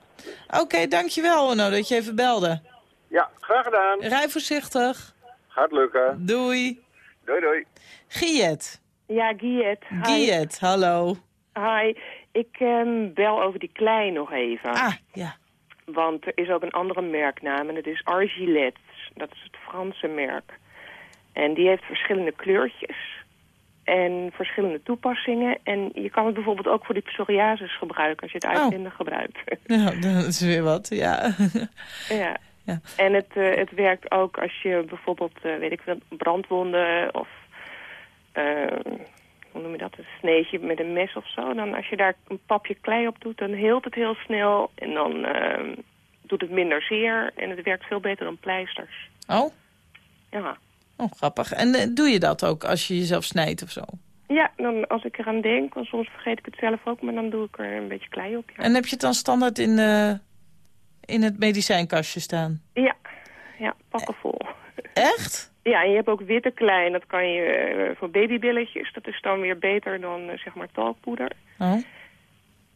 Oké, dankjewel Onno dat je even belde. Ja, graag gedaan. Rij voorzichtig. Gaat lukken. Doei. Doei, doei. Giet. Ja, Giet. Giet, hallo. Hi. Ik ehm, bel over die klei nog even. Ah, ja. Want er is ook een andere merknaam en dat is Argilette. Dat is het Franse merk. En die heeft verschillende kleurtjes en verschillende toepassingen. En je kan het bijvoorbeeld ook voor die psoriasis gebruiken als je het Oh. uitwendig gebruikt. Nou, dat is weer wat, ja. ja. Ja. En het, eh, het werkt ook als je bijvoorbeeld, eh, weet ik veel, brandwonden of... eh, hoe noem je dat, een sneetje met een mes of zo. Dan als je daar een papje klei op doet, dan heelt het heel snel. En dan eh, doet het minder zeer. En het werkt veel beter dan pleisters. Oh, Ja. oh grappig. En eh, doe je dat ook als je jezelf snijdt of zo? Ja, dan als ik eraan denk, want soms vergeet ik het zelf ook, maar dan doe ik er een beetje klei op. Ja, En heb je het dan standaard in, eh, in het medicijnkastje staan? ja, ja pakken vol. Echt? Ja, en je hebt ook witte klei en dat kan je eh, voor babybilletjes. Dat is dan weer beter dan eh, zeg maar talkpoeder. Oh.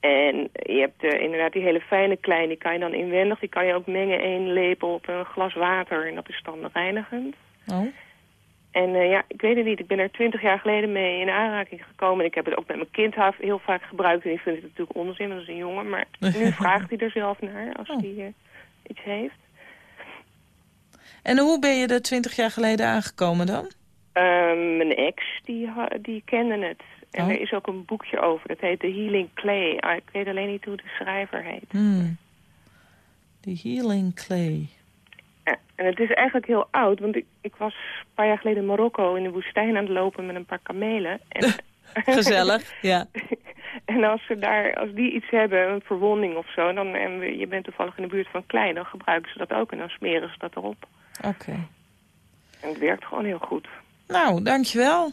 En je hebt eh, inderdaad die hele fijne klei, die kan je dan inwendig. Die kan je ook mengen één lepel op een glas water en dat is dan reinigend. Oh. En ja, ik weet het niet. Ik ben er twintig jaar geleden mee in aanraking gekomen. En ik heb het ook met mijn kind heel vaak gebruikt. En ik vind het natuurlijk onzin, dat is een jongen. Maar nu vraagt hij er zelf naar als hij eh, iets heeft. En hoe ben je er twintig jaar geleden aangekomen dan? Ehm, mijn ex, die, die kende het. En Oh. er is ook een boekje over. Dat heet The Healing Clay. Ah, ik weet alleen niet hoe de schrijver heet. Hmm. The Healing Clay. Ja, en het is eigenlijk heel oud, want ik, ik was een paar jaar geleden in Marokko in de woestijn aan het lopen met een paar kamelen. En, Gezellig, ja. en als ze daar, als die iets hebben, een verwonding of zo, dan, en je bent toevallig in de buurt van klei, dan gebruiken ze dat ook en dan smeren ze dat erop. Oké. En het werkt gewoon heel goed. Nou, dankjewel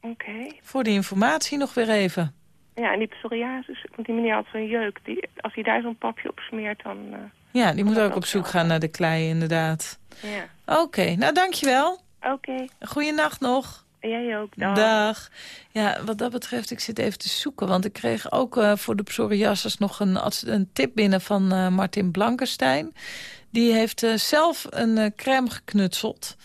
Oké. voor de informatie nog weer even. Ja, en die psoriasis, want die meneer had zo'n jeuk. Die, als hij daar zo'n papje op smeert, dan... eh, Ja, die moet ook op zoek gaan naar de klei, inderdaad. ja. Oké, nou dankjewel. Oké. Goeienacht nog. Jij ook. Dag. Dag. Ja, wat dat betreft, ik zit even te zoeken. Want ik kreeg ook eh, voor de psoriasis nog een, een tip binnen van eh, Martin Blankenstein. Die heeft eh, zelf een crème geknutseld.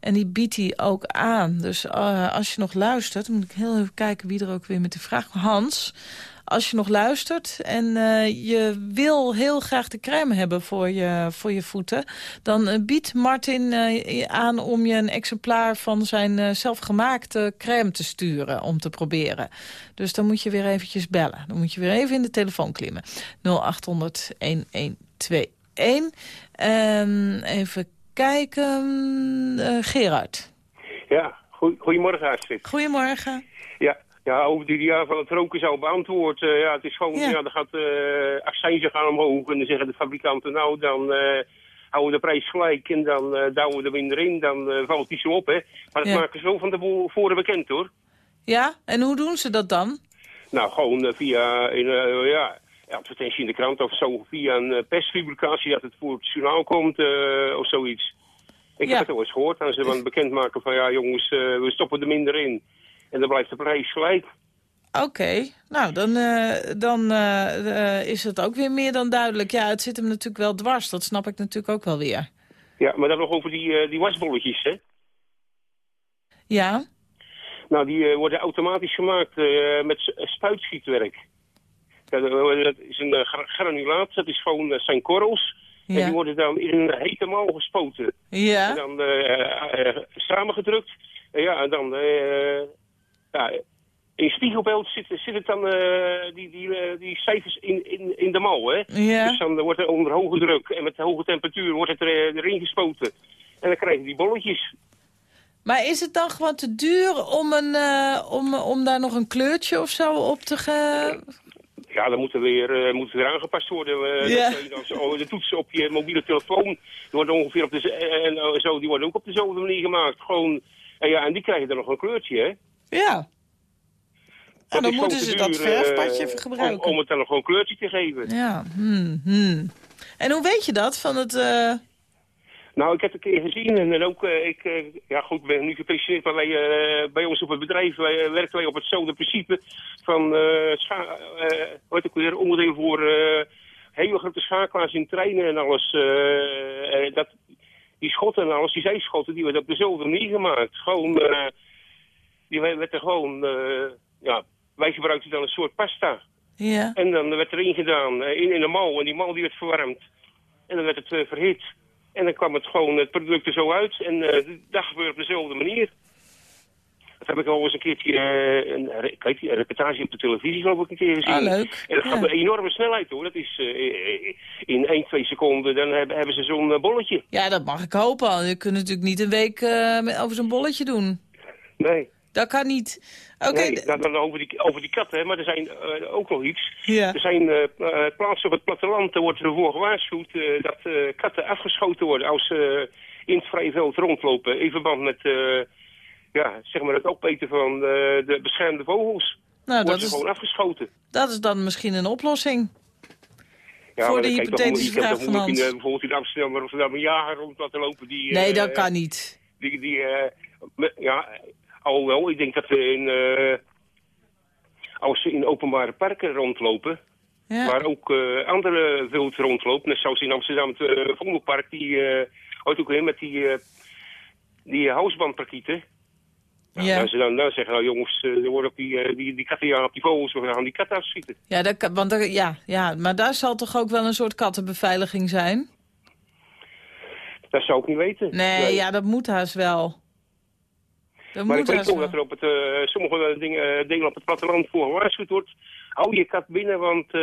En die biedt hij ook aan. Dus als je nog luistert, moet ik heel even kijken wie er ook weer met de vraag... Hans, als je nog luistert en eh, je wil heel graag de crème hebben voor je, voor je voeten... dan eh, biedt Martin eh, aan om je een exemplaar van zijn zelfgemaakte crème te sturen... om te proberen. Dus dan moet je weer eventjes bellen. Dan moet je weer even in de telefoon klimmen. 0800-1121. En even kijken... Gerard. Ja, goe- goedemorgen Astrid. Goedemorgen. Ja, ja, over die jaar van het roken zou beantwoord. eh, ja, het is gewoon, Ja. ja, dan gaat uh, accijnzen gaan omhoog en dan zeggen de fabrikanten, nou dan eh, houden we de prijs gelijk en dan eh douwen we er minder in, dan valt niet zo op, hè. Maar dat Ja. maken ze wel van tevoren bekend, hoor. Ja, en hoe doen ze dat dan? Nou, gewoon via een, eh, ja, advertentie in de krant of zo, via een perspublicatie dat het voor het journaal komt of zoiets. Ik Ja. heb het wel eens gehoord, en ze dan bekendmaken van ja jongens, we stoppen er minder in. En dan blijft de prijs gelijk. Oké, nou dan, eh, dan eh, eh, is het ook weer meer dan duidelijk. Ja, het zit hem natuurlijk wel dwars, dat snap ik natuurlijk ook wel weer. Ja, maar dan nog over die, die wasbolletjes, hè. Ja, Nou, die worden automatisch gemaakt met spuitschietwerk. Dat, dat is een gra- granulaat, dat is gewoon, zijn korrels. En Ja. die worden dan in een hete mal gespoten. Ja. En dan samengedrukt. En ja, en dan... ja, in spiegelbeeld zit, zit het dan eh, die, die, eh, die cijfers in, in, in de mal, hè? Ja. Dus dan wordt er onder hoge druk en met hoge temperatuur wordt het er, eh, erin gespoten. En dan krijg je die bolletjes. maar is het dan gewoon te duur om, een, om, om daar nog een kleurtje of zo op te ge... Ja, dan moet er weer, moet er weer aangepast worden. Ja. dan zo- de toetsen op je mobiele telefoon, die worden ongeveer op de, en zo, die worden ook op dezelfde manier gemaakt. Gewoon, en, ja, en die krijgen dan nog een kleurtje, hè? Ja. Dat dan moeten ze dat verfpadje om- gebruiken. Om, het dan gewoon kleurtje te geven. Ja, hmm, hmm. En hoe weet je dat van het... eh, Nou, ik heb het een keer gezien en dan ook, eh, ik, ja goed, ik ben nu gepensioneerd, maar wij, bij ons op het bedrijf wij, werken wij op hetzelfde principe van, wat ook weer, onderdeel voor hele grote schakelaars in treinen en alles. dat, die schotten en alles, die zijschotten, die werden op dezelfde manier gemaakt. Gewoon, die werd er gewoon, eh, ja, wij gebruikten dan een soort pasta. ja. En dan werd erin gedaan, eh, in, in een mal. En die mal die werd verwarmd. En dan werd het eh, verhit. En dan kwam het gewoon, het product er zo uit. En dat gebeurde op dezelfde manier. Dat heb ik al eens een keertje, een, kijk, een reportage op de televisie geloof ik een keer gezien. Ah, leuk. En dat gaat Ja. met enorme snelheid hoor. Dat is in 1, 2 seconden, dan hebben, hebben ze zo'n bolletje. ja, dat mag ik hopen. Je kunt natuurlijk niet een week over zo'n bolletje doen. Nee. Dat kan niet. Oké, nee, nou, dan over die, over die katten, maar er zijn eh, ook nog iets. Ja. Er zijn eh, eh, plaatsen op het platteland, daar wordt ervoor gewaarschuwd dat katten afgeschoten worden als ze in het vrije veld rondlopen. In verband met ja, zeg maar het opeten van de beschermde vogels. nou, worden dat is, gewoon afgeschoten. dat is dan misschien een oplossing. Ja, Voor maar de hypothetische vraag van in, Hans. eh, bijvoorbeeld in Amsterdam Rotterdam een jager rond laten lopen. Die, Nee, dat kan niet. Die, die, ja, alhoewel, ik denk dat we in, eh, als ze in openbare parken rondlopen, Ja. waar ook eh, andere wild rondlopen, net zoals in Amsterdam het uh, Vondelpark, die, eh ooit ook weer met die, die housebandparkieten. Nou, Ja. Dan, ze dan, dan zeggen, nou jongens, er worden op die, die, die katten jagen op die vogels, we gaan die katten afschieten. Ja, dat, want er, ja, ja, maar daar zal toch ook wel een soort kattenbeveiliging zijn? Dat zou ik niet weten. Nee, ja, dat moet haast wel. Maar ik weet ook wel. dat er op het, eh, sommige dingen, delen op het platteland voor gewaarschuwd wordt. Hou je kat binnen, want eh,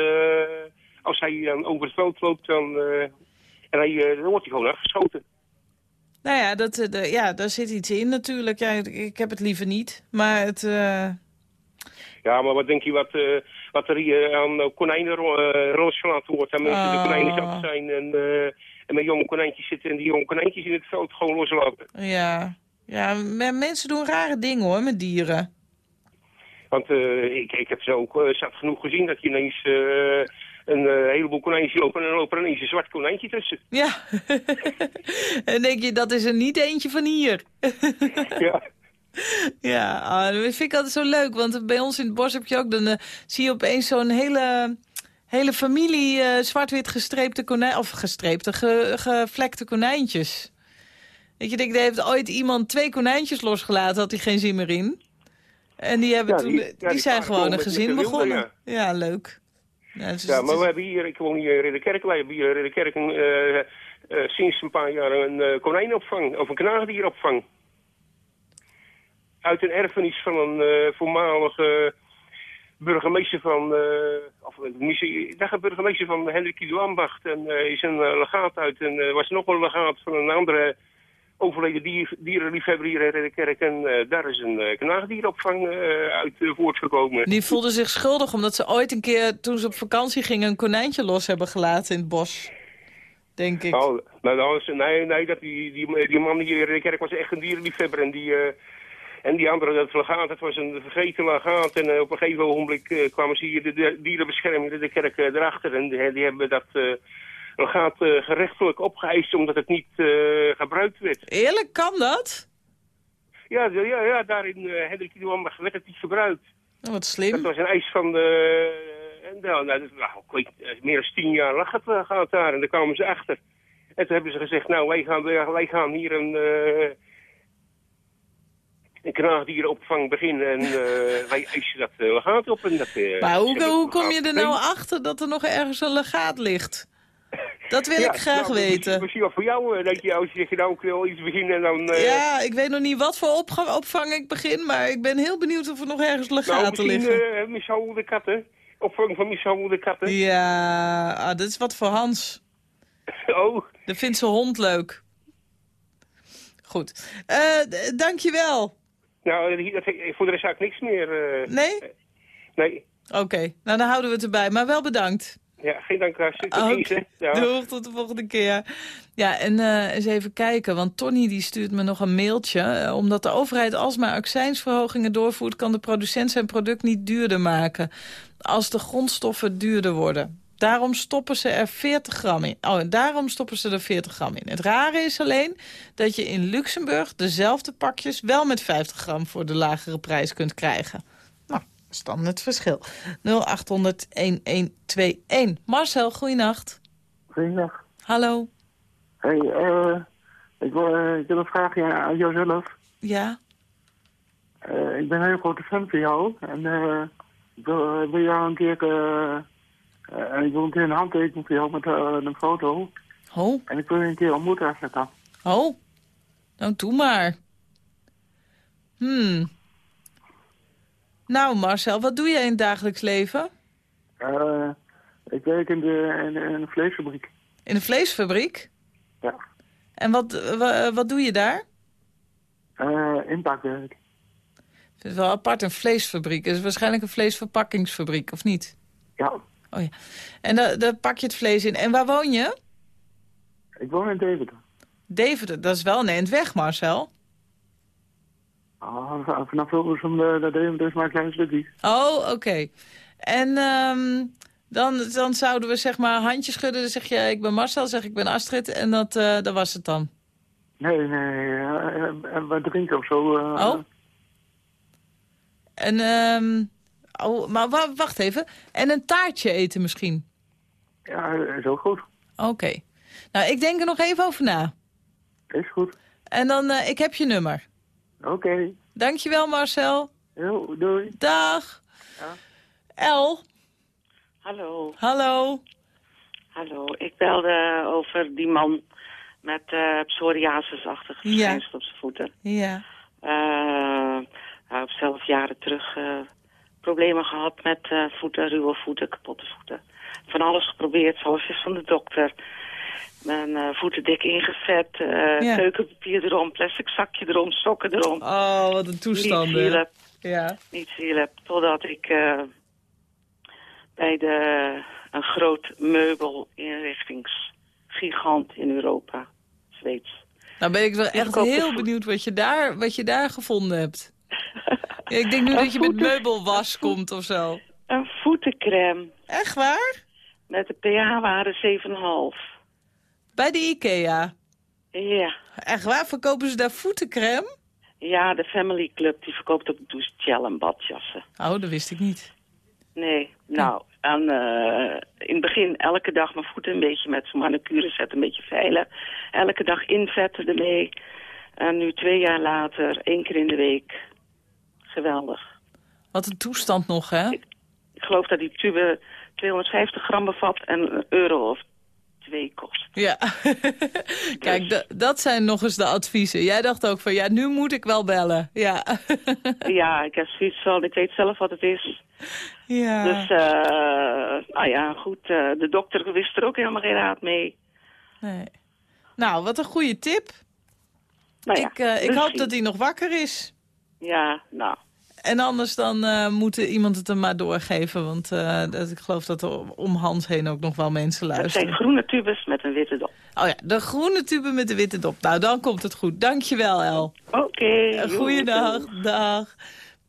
als hij dan over het veld loopt, dan, eh, en hij, eh, dan wordt hij gewoon afgeschoten. Nou ja, dat, eh, de, ja, daar zit iets in natuurlijk. Ja, ik, heb het liever niet, maar het... eh, Ja, maar wat denk je wat, eh, wat er hier aan eh, konijnen eh, losgelaten wordt? En mensen de Oh. konijnen zat zijn en, eh, en met jonge konijntjes zitten en die jonge konijntjes in het veld gewoon loslaten. ja, ja men- mensen doen rare dingen hoor, met dieren. Want eh, ik, ik heb zo ook zat genoeg gezien dat je ineens eh, een heleboel konijntjes lopen en dan loopt er ineens een zwart konijntje tussen. Ja. en denk je, dat is er niet eentje van hier. ja. Ja, ah, dat vind ik altijd zo leuk. Want bij ons in het bos heb je ook... Dan zie je opeens zo'n hele, hele familie zwart-wit gestreepte konijnen... Of gestreepte, ge, gevlekte konijntjes. Dat je denkt, er heeft ooit iemand twee konijntjes losgelaten... had hij geen zin meer in. En die, hebben Ja, toen, die- die, ja, die zijn gewoon een gezin wilde, begonnen. Ja, leuk. Ja, dus maar is- we hebben hier, ik woon hier in de kerk, wij hebben hier in de kerk een, eh, eh, sinds een paar jaar een eh, konijnenopvang, of een knaagdieropvang. Uit een erfenis van een voormalige burgemeester van, of een burgemeester van Hendrik Ido Ambacht. En is een legaat uit, en was nog een legaat van een andere overleden dier, dierenliefhebber hier in de kerk. En eh, daar is een uh, knaagdieropvang eh, uit eh, voortgekomen. Die voelden zich schuldig omdat ze ooit een keer, toen ze op vakantie gingen... een konijntje los hebben gelaten in het bos. Denk ik. Oh, nou, nou, is- nee, nee dat die, die, die man hier in de kerk was echt een dierenliefhebber. En die, eh, en die andere, dat legaat, dat was een vergeten legaat. En eh, op een gegeven ogenblik eh, kwamen ze hier de, de dierenbescherming in de kerk eh, erachter. En die, die hebben dat eh legaat eh, gerechtelijk opgeëist omdat het niet eh, gebruikt werd. Eerlijk, kan dat? Ja, ja, ja daar in uh, Hendrik Idoambach werd het niet gebruikt. Oh, wat slim. Dat was een eis van de... nou, nou, dat- nou, ik weet, eh, meer dan tien jaar lag het eh, gaat daar en daar kwamen ze achter. En toen hebben ze gezegd, nou, wij gaan, wij gaan hier een, eh een knaagdierenopvang beginnen en eh, wij eisen dat uh, legaat op. En dat, eh, Maar hoe, hoe kom je er nou achter dat er nog ergens een legaat ligt? Dat wil Ja, ik graag nou, weten. Misschien wel voor jou, eh, dat je als je zegt, nou, ik wil iets beginnen en dan... eh, Ja, ik weet nog niet wat voor opvang ik begin, maar ik ben heel benieuwd of er nog ergens nou, legaten misschien liggen. eh mishandelde katten. Opvang van mishandelde katten. Ja, ah, dat is wat voor Hans. Oh. Dat vindt zijn hond leuk. Goed. D- dankjewel. Nou, dat, voor de rest ik niks meer... Nee? Nee. Oké, nou dan houden we het erbij. Maar wel bedankt. Ja, geen dank, Oké, ziens, hè. Ja. Doeg, tot de volgende keer. Ja, en eh, eens even kijken, want Tony die stuurt me nog een mailtje. Eh, omdat de overheid alsmaar accijnsverhogingen doorvoert... kan de producent zijn product niet duurder maken... als de grondstoffen duurder worden. Daarom stoppen ze er 40 gram in. Oh, daarom stoppen ze er 40 gram in. Het rare is alleen dat je in Luxemburg dezelfde pakjes... wel met 50 gram voor de lagere prijs kunt krijgen. Is dan het verschil. 0800-1121. Marcel, goeienacht. Goeiedag. Hallo. Hey, eh, ik, wil, eh, ik heb een vraagje aan jouzelf. Ja? Eh, ik ben een heel grote fan van jou. En eh, ik wil, wil jou een keer... eh, ik wil een keer een handtekening voor jou met een foto. Oh. En ik wil je een keer ontmoeten als dat kan. Oh. Nou, doe maar. Hmm. Nou, Marcel, wat doe jij in het dagelijks leven? Eh, ik werk in de, in, de- in de vleesfabriek. In een vleesfabriek? Ja. En wat, eh, wa- wat doe je daar? Eh inpakwerk. Het is wel apart, een vleesfabriek. Het is waarschijnlijk een vleesverpakkingsfabriek, of niet? Ja. Oh ja. En daar, daar pak je het vlees in. En waar woon je? Ik woon in Deventer. Deventer, dat is wel een eind weg, Marcel. Ah, van- vanaf Hilversum naar naar Deventer is maar een klein stukje. Oh, oké. En ehm, dan, dan zouden we zeg maar handjes schudden. Dan zeg je, ik ben Marcel, zeg ik, ben Astrid. En dat, eh, dat was het dan. Nee, nee, eh, eh, wat drinken of zo. eh. Oh. En, ehm, oh, maar wa- wacht even. En een taartje eten misschien? Ja, is ook goed. Oké. Nou, ik denk er nog even over na. Is goed. En dan, eh, ik heb je nummer. Oké. Dankjewel Marcel. Jo, doei. Dag. El. Hallo. Hallo. Hallo, ik belde over die man met eh psoriasis-achtige Ja. verschijnselen op zijn voeten. Ja. Eh, hij heeft zelf jaren terug eh, problemen gehad met eh, voeten, ruwe voeten, kapotte voeten. Van alles geprobeerd, zoals is van de dokter. Mijn eh, voeten dik ingezet, eh, Ja. keukenpapier erom, plastic zakje erom, sokken erom. Oh, wat een toestand. Niet hielp. Ja. Niet hielp, totdat ik eh, bij de, een groot meubelinrichtingsgigant in Europa, Zweeds. Nou ben ik wel echt heel benieuwd wat je daar, wat je daar gevonden hebt. Ja, ik denk nu dat je met meubelwas komt of zo. Een voetencrème. Echt waar? Met de pH-waarde 7,5. Bij de IKEA? Ja. Echt waar? Verkopen ze daar voetencrème? Ja, de Family Club die verkoopt ook douchegel en badjassen. Oh, dat wist ik niet. Nee, nou, eh, in het begin elke dag mijn voeten een beetje met zo'n manicure zetten, een beetje veilen. Elke dag invetten ermee. En nu twee jaar later, één keer in de week. Geweldig. Wat een toestand nog, hè? Ik geloof dat die tube 250 gram bevat en een euro of twee kost. Ja. Kijk, da- dat zijn nog eens de adviezen. Jij dacht ook van, ja, nu moet ik wel bellen. Ja. ja, ik heb zoiets van, ik weet zelf wat het is. Ja. Dus, eh, nou ja, goed, eh, de dokter wist er ook helemaal geen raad mee. Nee. Nou, wat een goede tip. Nou ja, ik eh, ik dus hoop dat hij nog wakker is. Ja, nou, En anders dan eh, moet iemand het hem maar doorgeven. Want eh, dat, ik geloof dat er om Hans heen ook nog wel mensen het zijn luisteren. groene tubes met een witte dop. Oh ja, de groene tube met de witte dop. Nou, dan komt het goed. Dankjewel, El. Oké. Eh, Goeiedag. Dag.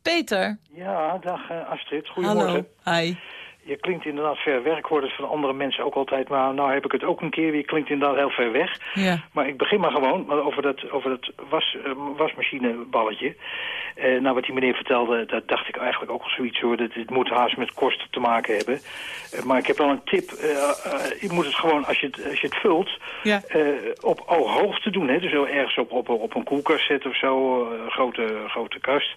Peter. Ja, dag eh, Astrid. Goedemorgen. Hallo. Hi. Je klinkt inderdaad ver weg. Ik hoor het van andere mensen ook altijd. Maar nou heb ik het ook een keer. Je klinkt inderdaad heel ver weg. Ja. Maar ik begin maar gewoon maar over dat, over dat was, eh, wasmachineballetje. Eh, nou, wat die meneer vertelde, dat dacht ik eigenlijk ook al zoiets hoor. Dat het moet haast met kosten te maken hebben. Eh, maar ik heb wel een tip. Eh, eh, je moet het gewoon, als je het, als je het vult, Ja. op ooghoogte doen. Hè? Dus ergens op, op, op een koelkast zetten of zo. een grote, grote kast.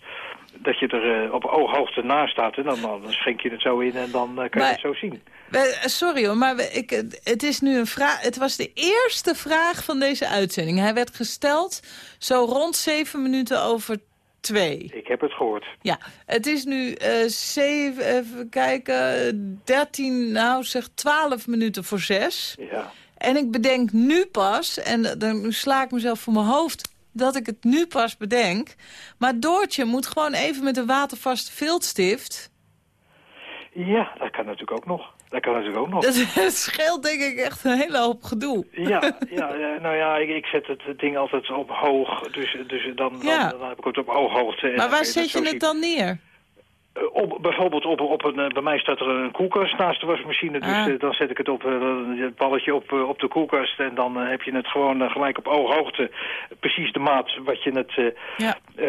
Dat je er eh, op ooghoogte naast staat. En dan, dan schenk je het zo in en dan eh, kan Maar- je het zo zien. Eh, sorry hoor, maar ik, het is nu een vraag. Het was de eerste vraag van deze uitzending. Hij werd gesteld zo rond zeven minuten over twee. Ik heb het gehoord. Ja, het is nu eh zeven, even kijken, dertien, nou zeg twaalf minuten voor zes. Ja. En ik bedenk nu pas, en dan sla ik mezelf voor mijn hoofd dat ik het nu pas bedenk. Maar Doortje moet gewoon even met een watervaste viltstift. Ja, dat kan natuurlijk ook nog. Dat kan natuurlijk ook nog. Dat, scheelt denk ik echt een hele hoop gedoe. Ja, ja eh, nou ja, ik, ik zet het ding altijd op hoog. Dus, dus dan, Ja. dan, dan heb ik het op ooghoogte. Maar dan waar zet je het dan neer? Eh, Op, bijvoorbeeld op, op een, eh, bij mij staat er een koelkast naast de wasmachine. Dus Ah. eh, dan zet ik het op, het balletje op, op de koelkast. En dan heb je het gewoon gelijk op ooghoogte. Precies de maat wat je het, Ja. eh,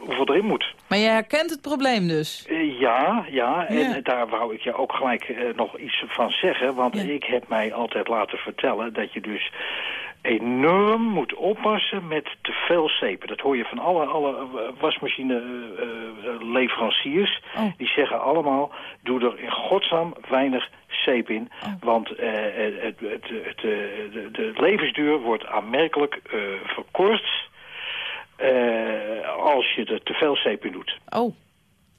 hoeveel erin moet. Maar je herkent het probleem dus. Ja, ja, en Ja. daar wou ik je ook gelijk nog iets van zeggen. Want ik heb mij altijd laten vertellen dat je dus enorm moet oppassen met te veel zeepen. Dat hoor je van alle, alle wasmachine eh, eh, leveranciers. Die zeggen allemaal, doe er in godsnaam weinig zeep in. Want eh, het, het, het, eh, de, de levensduur wordt aanmerkelijk eh, verkort... eh, als je er te veel zeep in doet. Oh.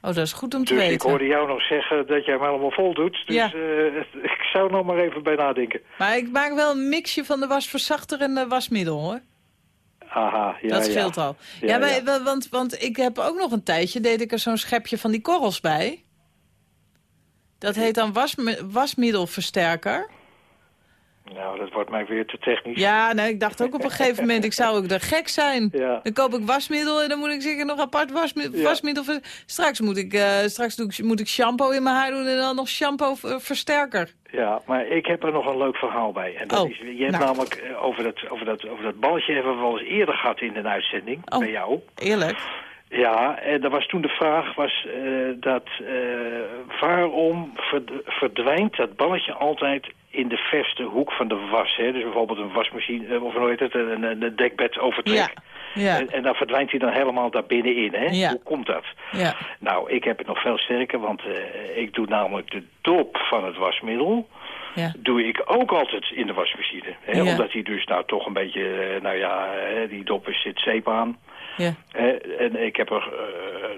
Oh, dat is goed om te Dus ik weten. hoorde jou nog zeggen dat jij hem helemaal vol doet. Dus Ja. eh, ik zou nog maar even bij nadenken. Maar ik maak wel een mixje van de wasverzachter en de wasmiddel, hoor. Aha, ja, dat scheelt ja. al. Ja, Ja, maar, ja. Want, want ik heb ook nog een tijdje, deed ik er zo'n schepje van die korrels bij. Dat heet dan wasmi- wasmiddelversterker. Nou, dat wordt mij weer te technisch. Ja, nou, ik dacht ook op een gegeven moment, ik zou ook er gek zijn. Dan koop ik wasmiddel en dan moet ik zeker nog apart wasmiddel. Ja. wasmiddel straks moet ik, eh, straks doe ik, moet ik shampoo in mijn haar doen en dan nog shampoo eh, versterker. Ja, maar ik heb er nog een leuk verhaal bij. En dat Oh, is, je hebt nou. namelijk eh, over, dat, over, dat, over dat balletje hebben we wel eens eerder gehad in een uitzending Oh. bij jou. Eerlijk. Ja, en er was toen de vraag was eh, dat eh, waarom verd- verdwijnt dat balletje altijd in de verste hoek van de was. Hè? Dus bijvoorbeeld een wasmachine, eh, of hoe heet het, een, dekbed overtrek. Ja. Ja. En, en dan verdwijnt hij dan helemaal daar binnenin. Hè? Ja. Hoe komt dat? Ja. Nou, ik heb het nog veel sterker, want eh, ik doe namelijk de dop van het wasmiddel... Ja. doe ik ook altijd in de wasmachine. Hè? Omdat hij dus nou toch een beetje, eh, nou ja, die dop is zit zeep aan. Ja. En ik heb er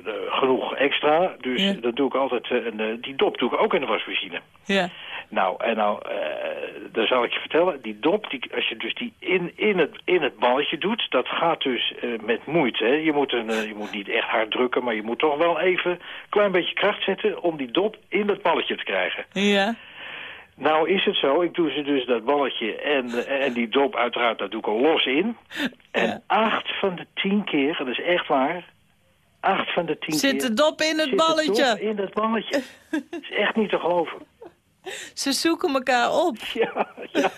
eh, genoeg extra, dus Ja. dan doe ik altijd, eh, een, eh, die dop doe ik ook in de wasmachine. Ja. Nou, en nou, dan zal ik je vertellen, die dop, die, als je dus die in, in, het, in het balletje doet, dat gaat dus met moeite. Hè? Je, moet een, je moet niet echt hard drukken, maar je moet toch wel even een klein beetje kracht zetten om die dop in het balletje te krijgen. Ja. Nou is het zo, ik doe ze dus dat balletje en, eh, en die dop uiteraard, dat doe ik al los in. En acht van de tien keer, dat is echt waar, acht van de tien Zit keer... de dop in het zit balletje? in dat balletje. Dat is echt niet te geloven. Ze zoeken elkaar op. Ja, ja.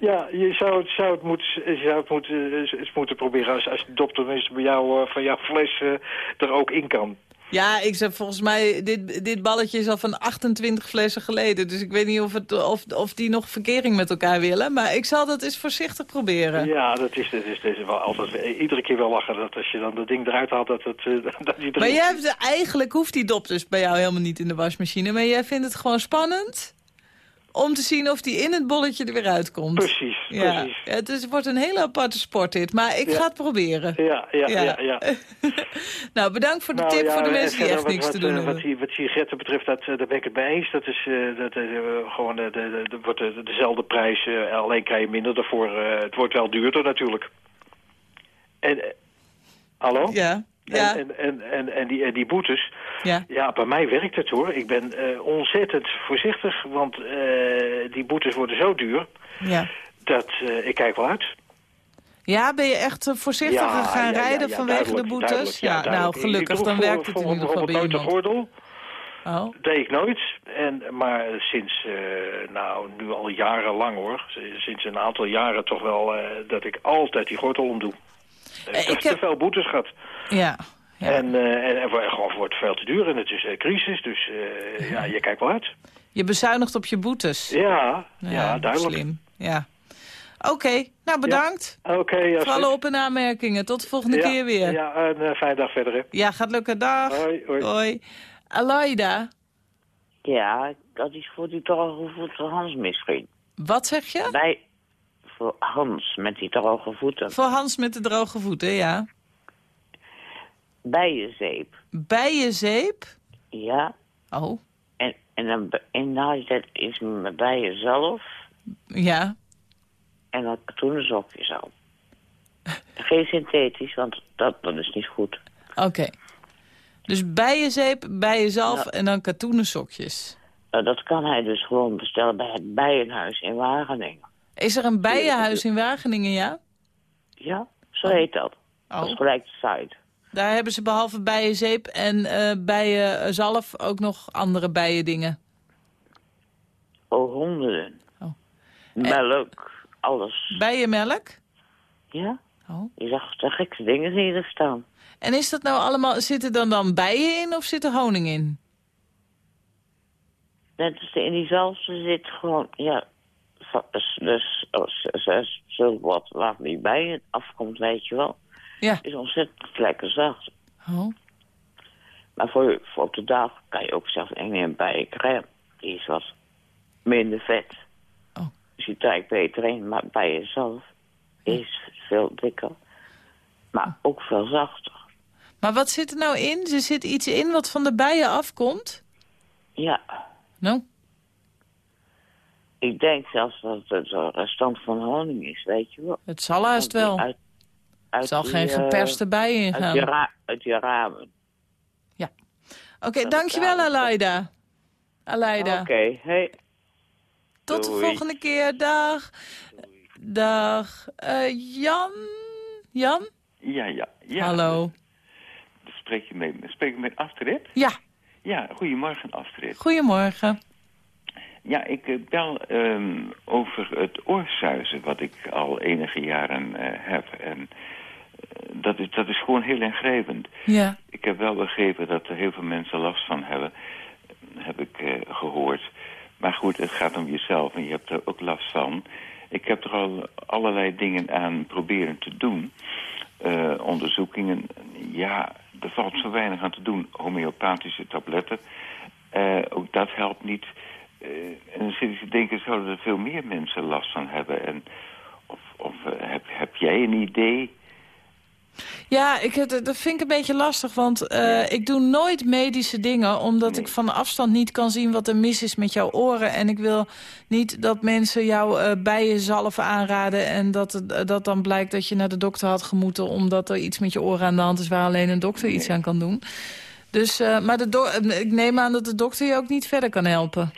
ja je zou het, zou het, moeten, je zou het moeten, eens- eens moeten proberen als, als de dop tenminste bij jou, eh, van jouw fles eh, er ook in kan. Ja, ik zeg volgens mij, dit, dit balletje is al van 28 flessen geleden. Dus ik weet niet of, het, of, of die nog verkering met elkaar willen. Maar ik zal dat eens voorzichtig proberen. Ja, dat is, dat is, dat is wel altijd, iedere keer wel lachen dat als je dan dat ding eruit haalt, dat, het, eh, dat die Maar jij hebt, eigenlijk hoeft die dop dus bij jou helemaal niet in de wasmachine. Maar jij vindt het gewoon spannend om te zien of die in het bolletje er weer uitkomt. Precies, Ja, precies. het is, wordt een hele aparte sport dit. Maar ik Ja. ga het proberen. Ja, ja, ja. ja, nou, bedankt voor de Nou tip voor de en mensen die echt wat, niks wat, te doen eh, hebben. Wat, sigaretten betreft, dat, eh, daar ben ik het mee eens. Dat is eh, dat, gewoon de, de, de, wordt de- dezelfde prijs, alleen krijg je minder daarvoor. het wordt wel duurder natuurlijk. En, hallo? Ja, ja. En, en, en, en, die, en die boetes, Ja. ja, bij mij werkt het hoor. Ik ben eh, ontzettend voorzichtig, want eh, die boetes worden zo duur Ja. dat eh, ik kijk wel uit. Ja, ben je echt voorzichtiger Ja, gaan ja, rijden vanwege de boetes? ja, nou. Ik gelukkig, dan voor- werkt het in voor ieder geval bij bijvoorbeeld nooit iemand. een gordel. Oh. deed ik nooit. En, maar sinds, nou, nu al jarenlang hoor. Sinds een aantal jaren toch wel dat ik altijd die gordel om doe. ik heb te veel boetes gehad. Ja. En, eh, en, en voor- gewoon wordt veel te duur en het is eh, crisis, dus eh, ja, je kijkt wel uit. Je bezuinigt op je boetes. Ja, ja, duidelijk. Slim, ja. Oké, nou bedankt. Oké, ja, Voor alle op- en aanmerkingen. Tot de volgende Ja, keer weer. Ja, een eh, fijne dag verder. Hè. Ja, gaat lukken. Dag. Hoi, hoi. Hoi. Aloida, Ja, dat is voor die droge voeten Hans misschien. wat zeg je? Bij, voor Hans met die droge voeten. Voor Hans met de droge voeten, ja. Bijenzeep. Bijenzeep? Ja. Oh. En, en dan en nou, dat is met bijen zelf. Ja. En dan katoenen sokjes al. Geen synthetisch, want dat, dat is niet goed. Oké. Dus bijenzeep, bijenzelf en dan katoenen sokjes. Nou, dat kan hij dus gewoon bestellen bij het Bijenhuis in Wageningen. Is er een bijenhuis in Wageningen, ja? Ja, zo heet dat. Dat is Oh. gelijk de site. Daar hebben ze behalve bijenzeep en eh bijenzalf ook nog andere bijendingen. Oh, honderden. Melk, alles. Bijenmelk? Ja. Oh. Je zag de gekste dingen zie je er staan. En is dat nou allemaal, zitten dan dan bijen in of zit er honing in? Net als in diezelfde zit gewoon, ja, dus, dus als- zo wat waar niet bij het afkomt, weet je wel. Ja. Is ontzettend lekker zacht. Oh. Maar voor, voor op de dag kan je ook zelfs een bij een crème. Die is wat minder vet. Oh. Dus die trekt beter in, maar bij jezelf is veel dikker. Maar ook veel zachter. Maar wat zit er nou in? Er zit iets in wat van de bijen afkomt? Ja. Nou? Ik denk zelfs dat het een restant van honing is, weet je wel. Het zal haast wel. Uit, Er zal die, geen eh, geperste bijen in Uit gaan. uit die ramen. Oké, dankjewel Aleida. Aleida. Oké, hey. Tot de volgende keer. Dag. Dag. Eh, Jan? Jan? Ja, ja. ja. Hallo. Spreek je met, spreek je met Astrid? Ja. Ja, goedemorgen Astrid. Goedemorgen. Ja, ik eh, bel ehm, over het oorsuizen wat ik al enige jaren eh, heb. En dat, is, dat is gewoon heel ingrijpend. Ja. Ik heb wel begrepen dat er heel veel mensen last van hebben. Heb ik eh, gehoord. Maar goed, het gaat om jezelf en je hebt er ook last van. Ik heb er al allerlei dingen aan proberen te doen. Uh, onderzoekingen, ja, er valt zo weinig aan te doen. Homeopathische tabletten, uh, ook dat helpt niet. Uh, en dan zit ik te denken, zouden er veel meer mensen last van hebben? En of of heb, heb jij een idee ja, ik, dat vind ik een beetje lastig, want uh, ik doe nooit medische dingen... omdat ik van afstand niet kan zien wat er mis is met jouw oren. En ik wil niet dat mensen jou uh, bij je zalven aanraden... en dat, uh, dat dan blijkt dat je naar de dokter had gemoeten... omdat er iets met je oren aan de hand is waar alleen een dokter iets aan kan doen. Dus, maar de ik neem aan dat de dokter je ook niet verder kan helpen.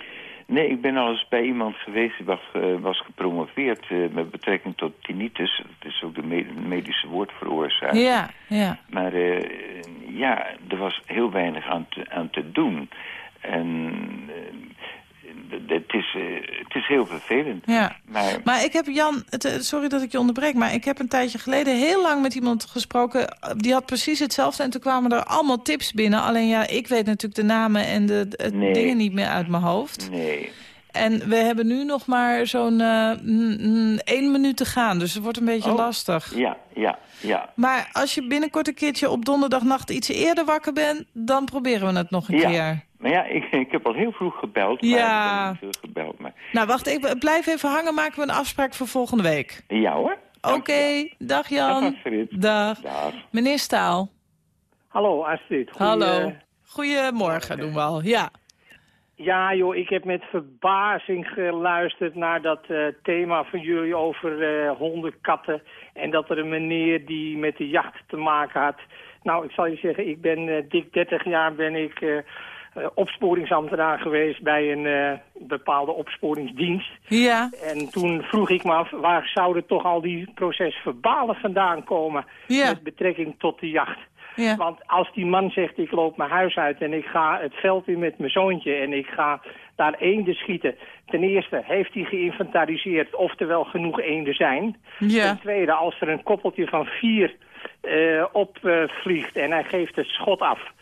Nee, ik ben al eens bij iemand geweest die was, uh, was gepromoveerd uh, met betrekking tot tinnitus. Dat is ook de me medische woordveroorzaker. Ja, ja. Maar uh, ja, er was heel weinig aan te, aan te doen. En het is, het is heel vervelend. Ja. Maar, maar ik heb Jan, sorry dat ik je onderbreek... maar ik heb een tijdje geleden heel lang met iemand gesproken... die had precies hetzelfde en toen kwamen er allemaal tips binnen. Alleen ja, ik weet natuurlijk de namen en de, de nee. dingen niet meer uit mijn hoofd. Nee. En we hebben nu nog maar zo'n uh, één minuut te gaan, dus het wordt een beetje oh. lastig. Ja, ja, ja. Maar als je binnenkort een keertje op donderdagnacht iets eerder wakker bent... dan proberen we het nog een ja. keer. Maar ja, ik, ik heb al heel vroeg gebeld. Maar Ja. Ik heb niet veel gebeld, maar... Nou, wacht, ik blijf even hangen. Maken we een afspraak voor volgende week. Ja hoor. Oké, dag Jan. Dag Astrid. Dag. Dag. Meneer Staal. Hallo Astrid. Goeie- Hallo. Goedemorgen doen we al, ja. Ja joh, ik heb met verbazing geluisterd naar dat eh, thema van jullie over eh, honden, katten. En dat er een meneer die met de jacht te maken had. Nou, ik zal je zeggen, ik ben eh, dik 30 jaar ben ik opsporingsambtenaar geweest bij een eh, bepaalde opsporingsdienst. Ja. En toen vroeg ik me af, waar zouden toch al die procesverbalen vandaan komen Ja. met betrekking tot de jacht? Ja. Want als die man zegt, ik loop mijn huis uit en ik ga het veld in met mijn zoontje en ik ga daar eenden schieten. Ten eerste, heeft hij geïnventariseerd of er wel genoeg eenden zijn? Ja. Ten tweede, als er een koppeltje van vier eh opvliegt en hij geeft het schot af...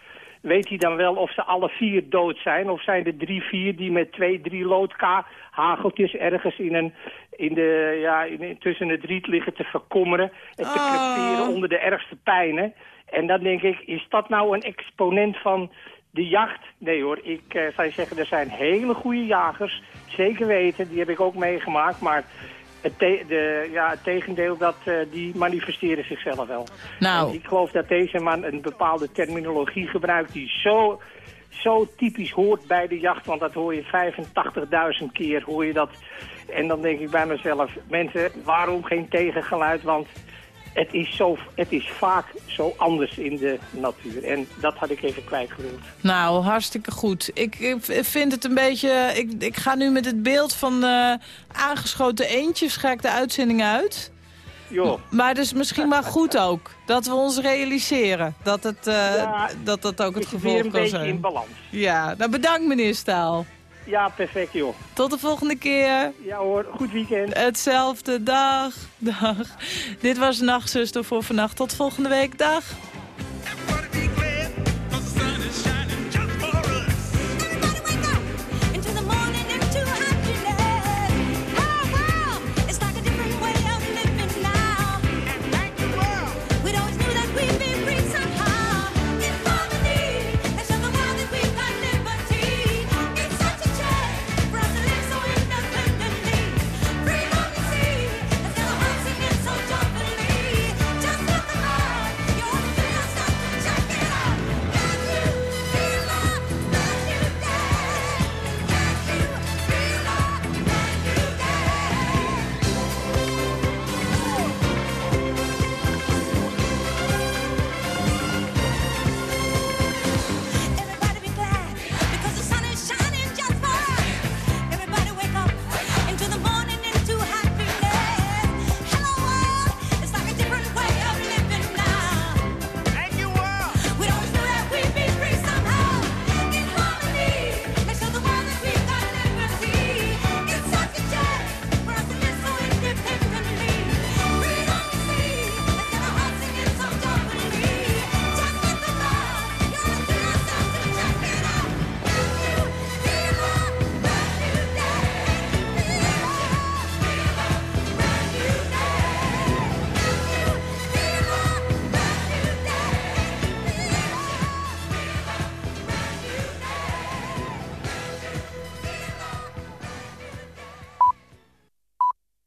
Weet hij dan wel of ze alle vier dood zijn? Of zijn er drie, vier die met twee, drie loodka hageltjes ergens in een, in de, ja, in, tussen het riet liggen te verkommeren en te Oh. creperen onder de ergste pijnen? En dan denk ik, is dat nou een exponent van de jacht? Nee hoor, ik eh, zou je zeggen, er zijn hele goede jagers. Zeker weten, die heb ik ook meegemaakt. Maar het, te- de, ja, het tegendeel, dat, eh, die manifesteren zichzelf wel. Nou. En ik geloof dat deze man een bepaalde terminologie gebruikt die zo, zo typisch hoort bij de jacht. Want dat hoor je 85.000 keer, hoor je dat. En dan denk ik bij mezelf, mensen, waarom geen tegengeluid? Want het is, zo, het is vaak zo anders in de natuur. En dat had ik even kwijtgewild. Nou, hartstikke goed. Ik, ik vind het een beetje... Ik, ik ga nu met het beeld van eh, aangeschoten eendjes ga ik de uitzending uit. Jo. Maar is misschien maar goed ook dat we ons realiseren dat het, eh, Ja, dat, dat ook het is weer gevolg een kan beetje zijn. in balans. Ja, nou bedankt meneer Staal. Ja, perfect joh. Tot de volgende keer. Ja hoor, goed weekend. Hetzelfde, dag. Dag. Dit was Nachtzuster voor vannacht. Tot volgende week. Dag.